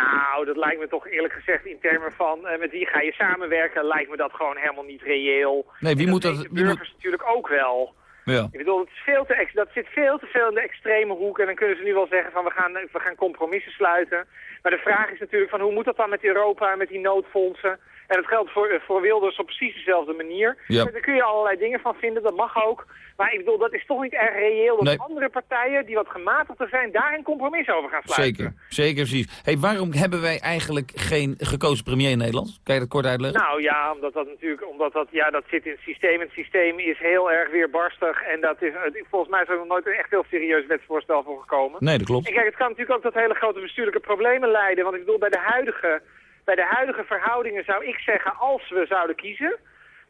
Nou, dat lijkt me toch eerlijk gezegd in termen van eh, met wie ga je samenwerken, lijkt me dat gewoon helemaal niet reëel. Nee, wie moet dat moet... burgers natuurlijk ook wel. Ja. Ik bedoel, het is veel te dat zit veel te veel in de extreme hoek. En dan kunnen ze nu wel zeggen van we gaan, we gaan compromissen sluiten. Maar de vraag is natuurlijk van hoe moet dat dan met Europa en met die noodfondsen? En dat geldt voor, voor Wilders op precies dezelfde manier. Ja. Daar kun je allerlei dingen van vinden, dat mag ook. Maar ik bedoel, dat is toch niet erg reëel dat Nee. andere partijen die wat gematigder zijn, daar een compromis over gaan sluiten. Zeker, zeker precies. Hey, waarom hebben wij eigenlijk geen gekozen premier in Nederland? Kan je dat kort uitleggen? Nou ja, omdat dat natuurlijk, omdat dat, ja, dat zit in het systeem. Het systeem is heel erg weerbarstig en dat is, volgens mij is er nog nooit een echt heel serieus wetsvoorstel voor gekomen. Nee, dat klopt. En kijk, het kan natuurlijk ook tot hele grote bestuurlijke problemen leiden. Want ik bedoel, bij de huidige, bij de huidige verhoudingen zou ik zeggen, als we zouden kiezen,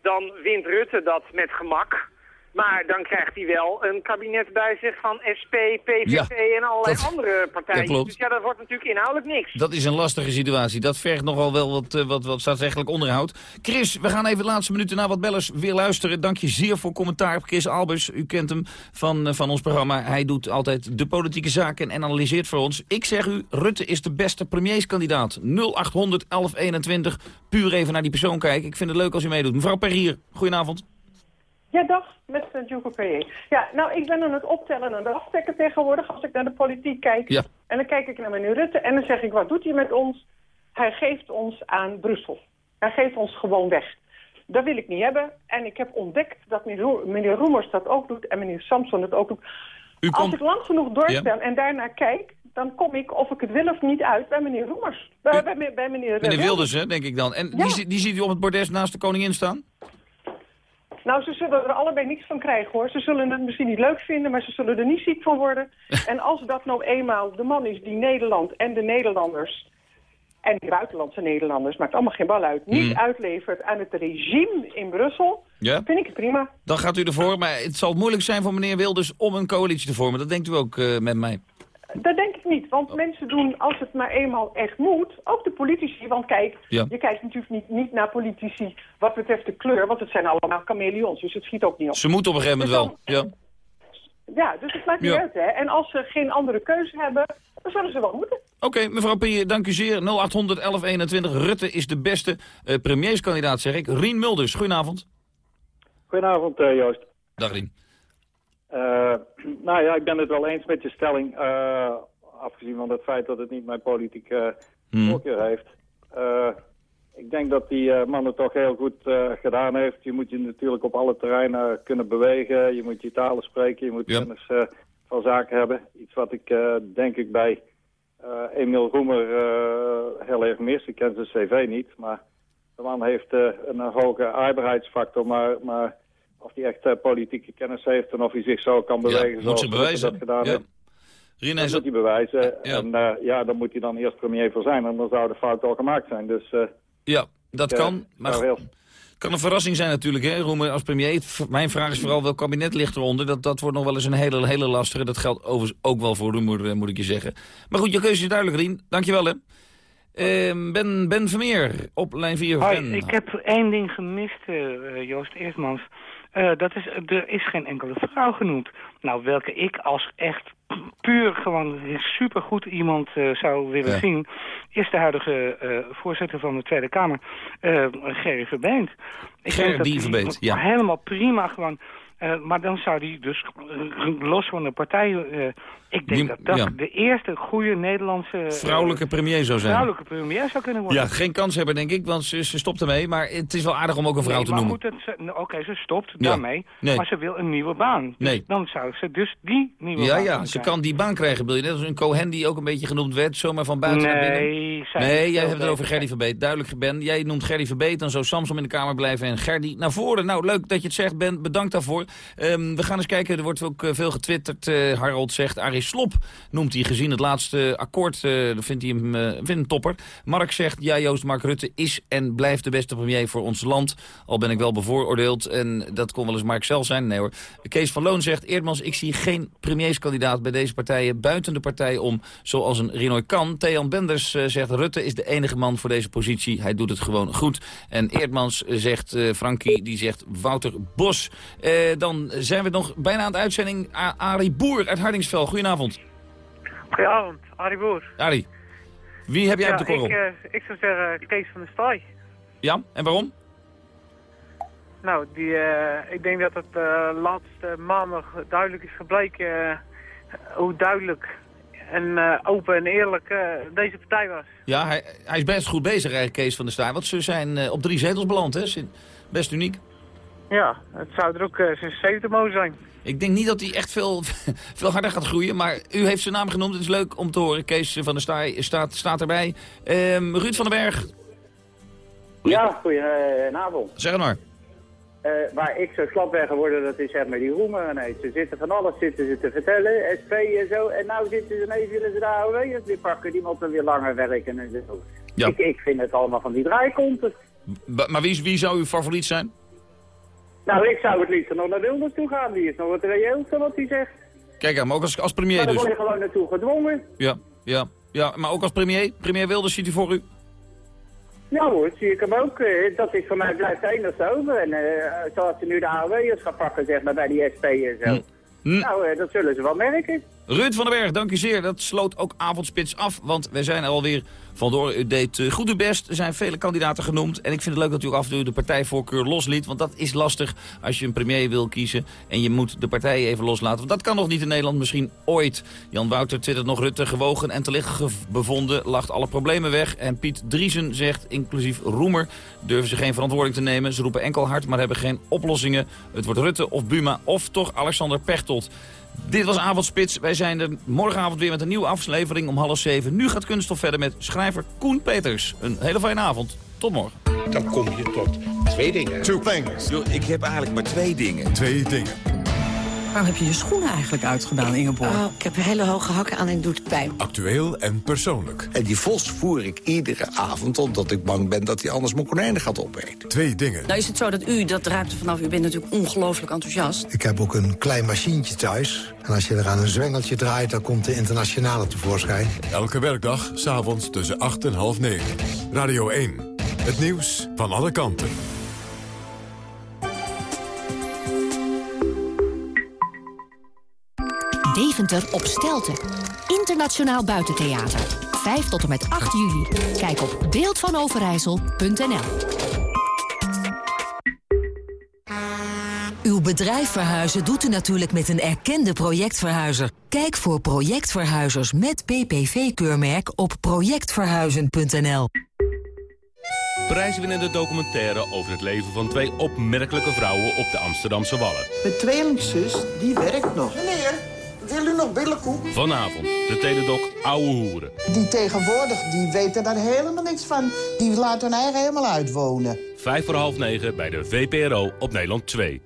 dan wint Rutte dat met gemak. Maar dan krijgt hij wel een kabinet bij zich van SP, PVV Ja, en allerlei dat- andere partijen. dat klopt. Dus ja, dat wordt natuurlijk inhoudelijk niks. Dat is een lastige situatie. Dat vergt nogal wel wat, eh, wat, wat staatsrechtelijk onderhoud. Chris, we gaan even de laatste minuten naar wat bellers weer luisteren. Dank je zeer voor commentaar. Chris Albers, u kent hem van, eh, van ons programma. Hij doet altijd de politieke zaken en analyseert voor ons. Ik zeg u, Rutte is de beste premierskandidaat. 0800 1121. Puur even naar die persoon kijken. Ik vind het leuk als u meedoet. Mevrouw Perrier, goedenavond. Ja, dag, met uh. Ja, nou, ik ben aan het optellen en de aftrekken tegenwoordig als ik naar de politiek kijk. Ja. En dan kijk ik naar meneer Rutte en dan zeg ik, wat doet hij met ons? Hij geeft ons aan Brussel. Hij geeft ons gewoon weg. Dat wil ik niet hebben. En ik heb ontdekt dat meneer, Roe- meneer Roemers dat ook doet en meneer Samson het ook doet. Als ik lang genoeg doorstel Ja. en daarnaar kijk, dan kom ik, of ik het wil of niet, uit bij meneer Roemers. Bij, bij, bij meneer, Meneer Wilders. Hè, denk ik dan. En die, die ziet u op het bordes naast de koningin staan? Nou, ze zullen er allebei niks van krijgen, hoor. Ze zullen het misschien niet leuk vinden, maar ze zullen er niet ziek van worden. en als dat nou eenmaal de man is die Nederland en de Nederlanders... en de buitenlandse Nederlanders, maakt allemaal geen bal uit... niet Hmm. uitlevert aan het regime in Brussel, Ja. vind ik het prima. Dan gaat u ervoor, maar het zal moeilijk zijn voor meneer Wilders om een coalitie te vormen. Dat denkt u ook eh, met mij. Dat denk ik niet, want mensen doen als het maar eenmaal echt moet, ook de politici. Want kijk, Ja. je kijkt natuurlijk niet, niet naar politici wat betreft de kleur, want het zijn allemaal chameleons, dus het schiet ook niet op. Ze moeten op een gegeven moment wel. Ja. Ja, dus het maakt niet Ja. uit, hè. En als ze geen andere keuze hebben, dan zullen ze wel moeten. Oké, mevrouw Pier, dank u zeer. 0800 1121. Rutte is de beste eh, premierskandidaat, zeg ik. Rien Mulders, goedenavond. Goedenavond, eh, Joost. Dag Rien. Eh, nou ja, ik ben het wel eens met je stelling. eh, afgezien van het feit dat het niet mijn politieke Hmm. voorkeur heeft. Eh, ik denk dat die eh, man het toch heel goed eh, gedaan heeft. Je moet je natuurlijk op alle terreinen kunnen bewegen. Je moet je talen spreken. Je moet Ja. kennis eh, van zaken hebben. Iets wat ik eh, denk ik bij eh Emiel Roemer eh, heel erg mis. Ik ken zijn cv niet, maar de man heeft uh, een hoge aardbaarheidsfactor, maar, maar of hij echt uh, politieke kennis heeft en of hij zich zo kan bewegen ja, zoals moet ze bewijzen. dat gedaan ja. heeft. Dat moet hij bewijzen. En uh, ja, dan moet hij dan eerst premier voor zijn en dan zou de fout al gemaakt zijn. Dus, ja, dat kan. Maar heel... kan een verrassing zijn natuurlijk, hè, Roemer, als premier. Mijn vraag is vooral welk kabinet ligt eronder. Dat, dat wordt nog wel eens een hele, hele lastige. Dat geldt overigens ook wel voor Roemer, moet ik je zeggen. Maar goed, je keuze is duidelijk, Rien. Dankjewel, hè. Uh, ben, ben Vermeer, op lijn 4. Hoi, ben. ik heb één ding gemist, uh, Joost Eertmans. Uh, dat is, er is geen enkele vrouw genoemd. Nou, welke ik als echt puur gewoon supergoed iemand zou willen ja. zien... is de huidige voorzitter van de Tweede Kamer, Gerry Verbeend. Gerry Verbeend, ja. Helemaal prima gewoon... Uh, maar dan zou die dus uh, los van de partij... Uh, ik denk die, dat dat ja. de eerste goede Nederlandse... Vrouwelijke premier zou zijn. Vrouwelijke premier zou kunnen worden. Ja, geen kans hebben denk ik, want ze, ze stopt ermee. Maar het is wel aardig om ook een vrouw nee, te noemen. Oké, okay, ze stopt ja. daarmee, nee. maar ze wil een nieuwe baan. Dus nee. Dan zou ze dus die nieuwe ja, baan Ja, ze kan die baan krijgen, wil je net als een Cohen die ook een beetje genoemd werd, zomaar van buiten naar binnen. Nee, jij hebt het over Gerdy Verbeet, duidelijk Ben. Jij noemt Gerdy Verbeet, dan zou Samsom in de Kamer blijven en Gerdy naar voren. Nou, leuk dat je het zegt, Ben, bedankt daarvoor. Um, we gaan eens kijken, er wordt ook uh, veel getwitterd. Uh, Harold zegt, Arie Slop noemt hij gezien het laatste akkoord, uh, vindt hij hem, hem topper. Mark zegt, ja Joost, Mark Rutte is en blijft de beste premier voor ons land. Al ben ik wel bevooroordeeld en dat kon wel eens Mark zelf zijn. Nee hoor. Kees van Loon zegt, Eerdmans, ik zie geen premierskandidaat bij deze partijen buiten de partij om, zoals een Rinoy kan. Thean Benders uh, zegt, Rutte is de enige man voor deze positie. Hij doet het gewoon goed. En Eerdmans zegt, uh, Frankie, die zegt Wouter Bos. Uh, dan zijn we nog bijna aan de uitzending. A Arie Boer uit Hardingsvel, goedenavond. Goedenavond, Arie Boer. Arie, wie heb jij ja, op de korrel? Ik, uh, ik zou zeggen Kees van der Staaij. Ja, en waarom? Nou, die, uh, ik denk dat het uh, laatste maandag duidelijk is gebleken hoe duidelijk en open en eerlijk deze partij was. Ja, hij, hij, is best goed bezig eigenlijk, Kees van der Staaij. Want ze zijn op drie zetels beland, hè? Best uniek. Ja, het zou er ook sinds 70 mogen zijn. Ik denk niet dat hij echt veel, veel harder gaat groeien. Maar u heeft zijn naam genoemd. Het is leuk om te horen. Kees van der Staaij staat, staat erbij. Um, Ruud van den Berg. Ja, goedenavond. Zeg het maar. Uh, waar ik zo slap ben geworden, dat is zeg maar die roemer ineens. Ze zitten van alles zitten ze te vertellen, SP en zo. En nou zitten ze ineens, willen ze de AOW'ers weer pakken. Die moeten weer langer werken en zo. Ja. Ik, ik vind het allemaal van die draaikonten. B maar wie, wie zou uw favoriet zijn? Nou, ik zou het liefst nog naar Wilders toe gaan. Die is nog het reëelste wat hij zegt. Kijk, maar ook als, als premier maar dus. dan word je gewoon naartoe gedwongen. Ja, ja, ja, maar ook als premier? Premier Wilders ziet u voor u? Ja hoor, zie ik hem ook. Dat is voor mij blijft het enigste over. En uh, zoals ze nu de AOW'ers gaan pakken, zeg maar, bij die SP en zo. Hm. Nou, uh, dat zullen ze wel merken. Ruud van den Berg, dank u zeer. Dat sloot ook avondspits af, want wij zijn er alweer vandoor. U deed uh, goed uw best. Er zijn vele kandidaten genoemd. En ik vind het leuk dat u ook af en toe de partijvoorkeur losliet. Want dat is lastig als je een premier wil kiezen. En je moet de partijen even loslaten. Want dat kan nog niet in Nederland, misschien ooit. Jan Wouter twittert nog Rutte gewogen en te licht bevonden. Lacht alle problemen weg. En Piet Driesen zegt, inclusief Roemer, durven ze geen verantwoording te nemen. Ze roepen enkel hard, maar hebben geen oplossingen. Het wordt Rutte of Buma of toch Alexander Pechtold. Dit was Avondspits. Wij zijn er morgenavond weer met een nieuwe aflevering om half zeven. Nu gaat Kunststof verder met schrijver Koen Peters. Een hele fijne avond. Tot morgen. Dan kom je tot twee dingen. Two things. Yo, ik heb eigenlijk maar twee dingen. Twee dingen. Waarom heb je je schoenen eigenlijk uitgedaan, Ingeborg? Oh, ik heb hele hoge hakken aan en doet pijn. Actueel en persoonlijk. En die vos voer ik iedere avond, omdat ik bang ben dat hij anders mijn konijnen gaat opeten. Twee dingen. Nou is het zo dat u, dat ruimt er vanaf, u bent natuurlijk ongelooflijk enthousiast. Ik heb ook een klein machientje thuis. En als je er aan een zwengeltje draait, dan komt de internationale tevoorschijn. Elke werkdag, s'avonds tussen 8 en half 9. Radio 1. Het nieuws van alle kanten. Deventer op Stelten. Internationaal Buitentheater. 5 tot en met 8 juli. Kijk op beeldvanoverijssel.nl Uw bedrijf verhuizen doet u natuurlijk met een erkende projectverhuizer. Kijk voor projectverhuizers met PPV-keurmerk op projectverhuizen.nl. Prijswinnende documentaire over het leven van twee opmerkelijke vrouwen op de Amsterdamse Wallen. Mijn tweelingzus, die werkt nog. Meneer, Wil u nog billenkoek? Vanavond, de Teledoc Ouwe Hoeren. Die tegenwoordig, die weten daar helemaal niks van. Die laten hun eigen helemaal uitwonen. Vijf voor half negen bij de VPRO op Nederland 2.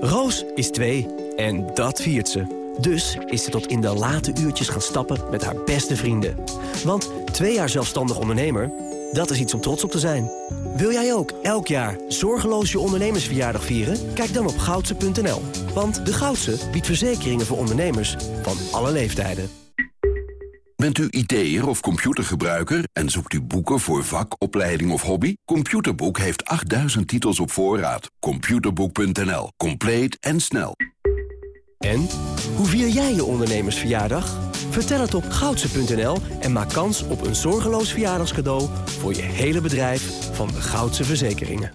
Roos is twee en dat viert ze. Dus is ze tot in de late uurtjes gaan stappen met haar beste vrienden. Want twee jaar zelfstandig ondernemer, dat is iets om trots op te zijn. Wil jij ook elk jaar zorgeloos je ondernemersverjaardag vieren? Kijk dan op goudse.nl. Want de Goudse biedt verzekeringen voor ondernemers van alle leeftijden. Bent u IT'er of computergebruiker en zoekt u boeken voor vak, opleiding of hobby? Computerboek heeft 8000 titels op voorraad. Computerboek.nl. Compleet en snel. En? Hoe vier jij je ondernemersverjaardag? Vertel het op goudse.nl en maak kans op een zorgeloos verjaardagscadeau... voor je hele bedrijf van de Goudse Verzekeringen.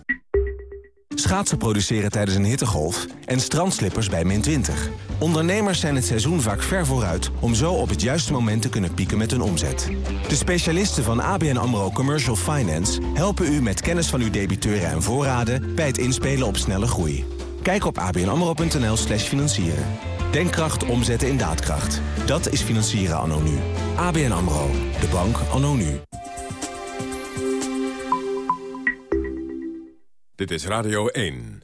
Schaatsen produceren tijdens een hittegolf en strandslippers bij min 20. Ondernemers zijn het seizoen vaak ver vooruit... om zo op het juiste moment te kunnen pieken met hun omzet. De specialisten van ABN AMRO Commercial Finance... helpen u met kennis van uw debiteuren en voorraden... bij het inspelen op snelle groei. Kijk op abnamro.nl slash financieren. Denkkracht omzetten in daadkracht. Dat is financieren anno nu. ABN AMRO. De bank anno nu. Dit is Radio 1.